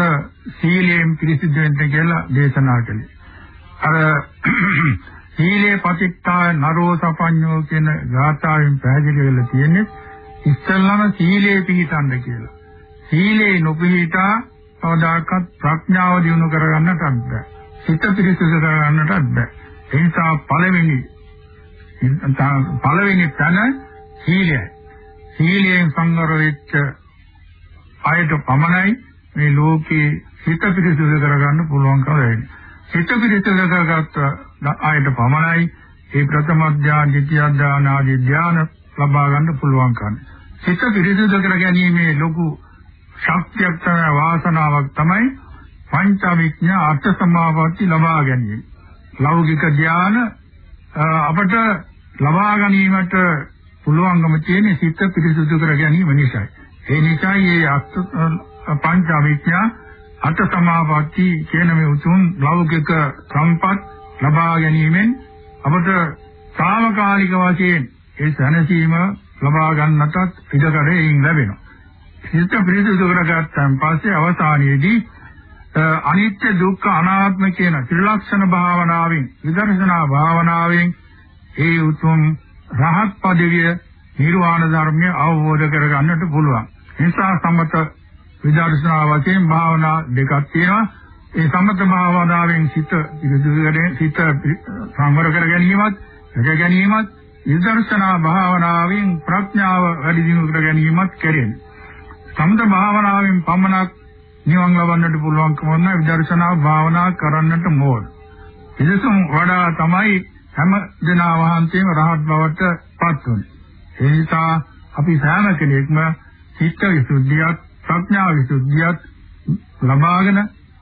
සීලයෙන් පිරිසිදු වෙන්න කියලා දේශනා කළේ. අර සීලේ පතිත්තාය නරෝ සපඤ්ඤෝ කියන ගාථාවෙන් පැහැදිලි වෙලා තියෙන්නේ ඉස්සල්ලාම සීලේ පිහිටන්න කියලා. සීලේ නොපිහිටා කවදාකවත් ප්‍රඥාව දිනු කරගන්නටත් බෑ. සිත පිරිසිදු කරගන්නටත් බෑ. ඒ නිසා පළවෙනි පළවෙනි තැන සීලයයි. සීලයෙන් සංවර වෙච්ච අයට පමණයි මේ ලෝකේ සිත පිරිසිදු කරගන්න පුළුවන්කම වෙන්නේ. සිත පිරිසිදු කරගත්ත අයට පමණයි මේ ප්‍රථම ධ්‍යාන, ද්විතිය ධ්‍යාන ආදී ධ්‍යාන ලබා ගන්න පුළුවන් කන්නේ. සිත පිරිසිදු කර ගැනීමේ ලොකු ශක්තියක් තමයි වාසනාවක් තමයි පංචවිඥා අර්ථ සමාපatti ලබා ගැනීම. ලෞකික ධ්‍යාන අපට ලබා ගැනීමට පුළුවන්කම තියෙන සිත පිරිසිදු කර ගැනීම නිසායි. ඒ නිසායි මේ අර්ථ පංචවිඥා අර්ථ සමාපatti කියන මේ උතුම් ලෞකික සම්පත් ලබා ගැනීමෙන් අපට සාමකාලික වශයෙන් ඒ සැනසීම ලබා ගන්නටත් ඉඩකඩේින් ලැබෙනවා. හිත පිරිසිදු කරගත්තන් පස්සේ අවසානයේදී අනිත්‍ය දුක්ඛ අනාත්ම කියන ත්‍රිලක්ෂණ භාවනාවෙන් විදර්ශනා භාවනාවෙන් ඒ උතුම් රහත් පදවිය නිර්වාණ ධර්මය අවබෝධ කරගන්නට පුළුවන්. නිසා සමත විදර්ශනා වශයෙන් භාවනා දෙකක් තියෙනවා. ඒ සමත භාවනාවෙන් සිත පිරිසිදුකරගෙන සිත සංවර කර ගැනීමත්, රැක ගැනීමත්, විදර්ශනා භාවනාවෙන් ප්‍රඥාව වැඩි දියුණු කර ගැනීමත් කෙරෙන්නේ. සමත භාවනාවෙන් පමණක් නිවන් ලබන්නට පුළුවන්කම නැහැ විදර්ශනා භාවනා කරන්නට ඕන. විදසුම් වඩා තමයි හැම දෙනා වහන්සේම රහත් බවට පත් වුනේ. ඒ නිසා අපි සෑම කෙනෙක්ම චිත්ත විසුද්ධියත් ප්‍රඥා විසුද්ධියත් ලබාගෙන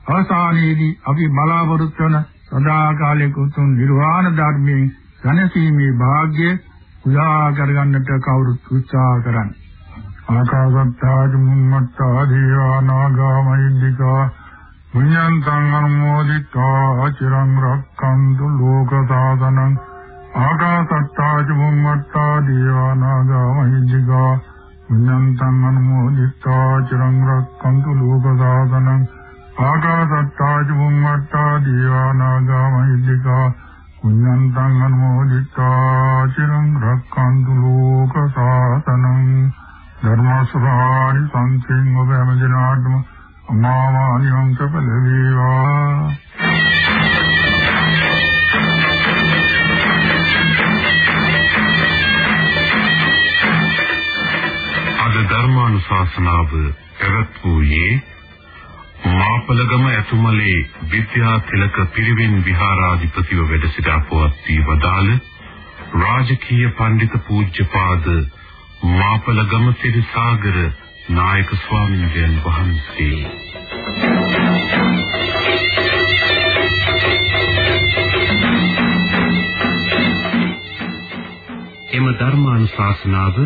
අවසානයේදී අපි බලාපොරොත්තු වන සදාකාලික උතුම් නිර්වාණ ධර්මයෙන් දැනසීමේ වාග්ය උදා කරගන්නට කවුරුත් උත්සාහ කරන්නේ. ආකාශත්තාජ මුම්මත්තා දීවානාගාමයිද්దికා පුඤ්ඤන්තං අනුමෝදිතා චිරං රක්ඛන්තු ලෝක සාසනං ආකාශත්තාජ මුම්මත්තා දීවානාගාමයිද්దికා පුඤ්ඤන්තං අනුමෝදිතා චිරං රක්ඛන්තු ලෝක සාසනං ආකාශත්තාජ මුම්මත්තා දීවානාගාමයිද්దికා පුඤ්ඤන්තං අනුමෝදිතා චිරං රක්ඛන්තු ලෝක සාසනං ධර්මස්වරාණි සංසිං ඔබ හැම දිනාටම අමාවානියං කපල වේවා. අද ධර්මානුශාසනාව පැවැත්වුවේ මාපලගම ඇතුමලේ විද්‍යා තිලක පිරිවෙන් විහාරාධිපතිව වැඩ සිට අපවත් වී වදාළ රාජකීය පඬිත පූජ්‍යපාද මාපලගම සිරිසාගර නායක ස්වාමීන් වහන්සේ. එම ධර්මානුශාසනාව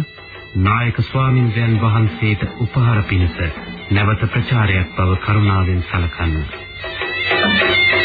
නායක ස්වාමින්වයන් වහන්සේට උපහාර පිණිස නැවත ප්‍රචාරයක් බව කරුණාවෙන් සලකන්න.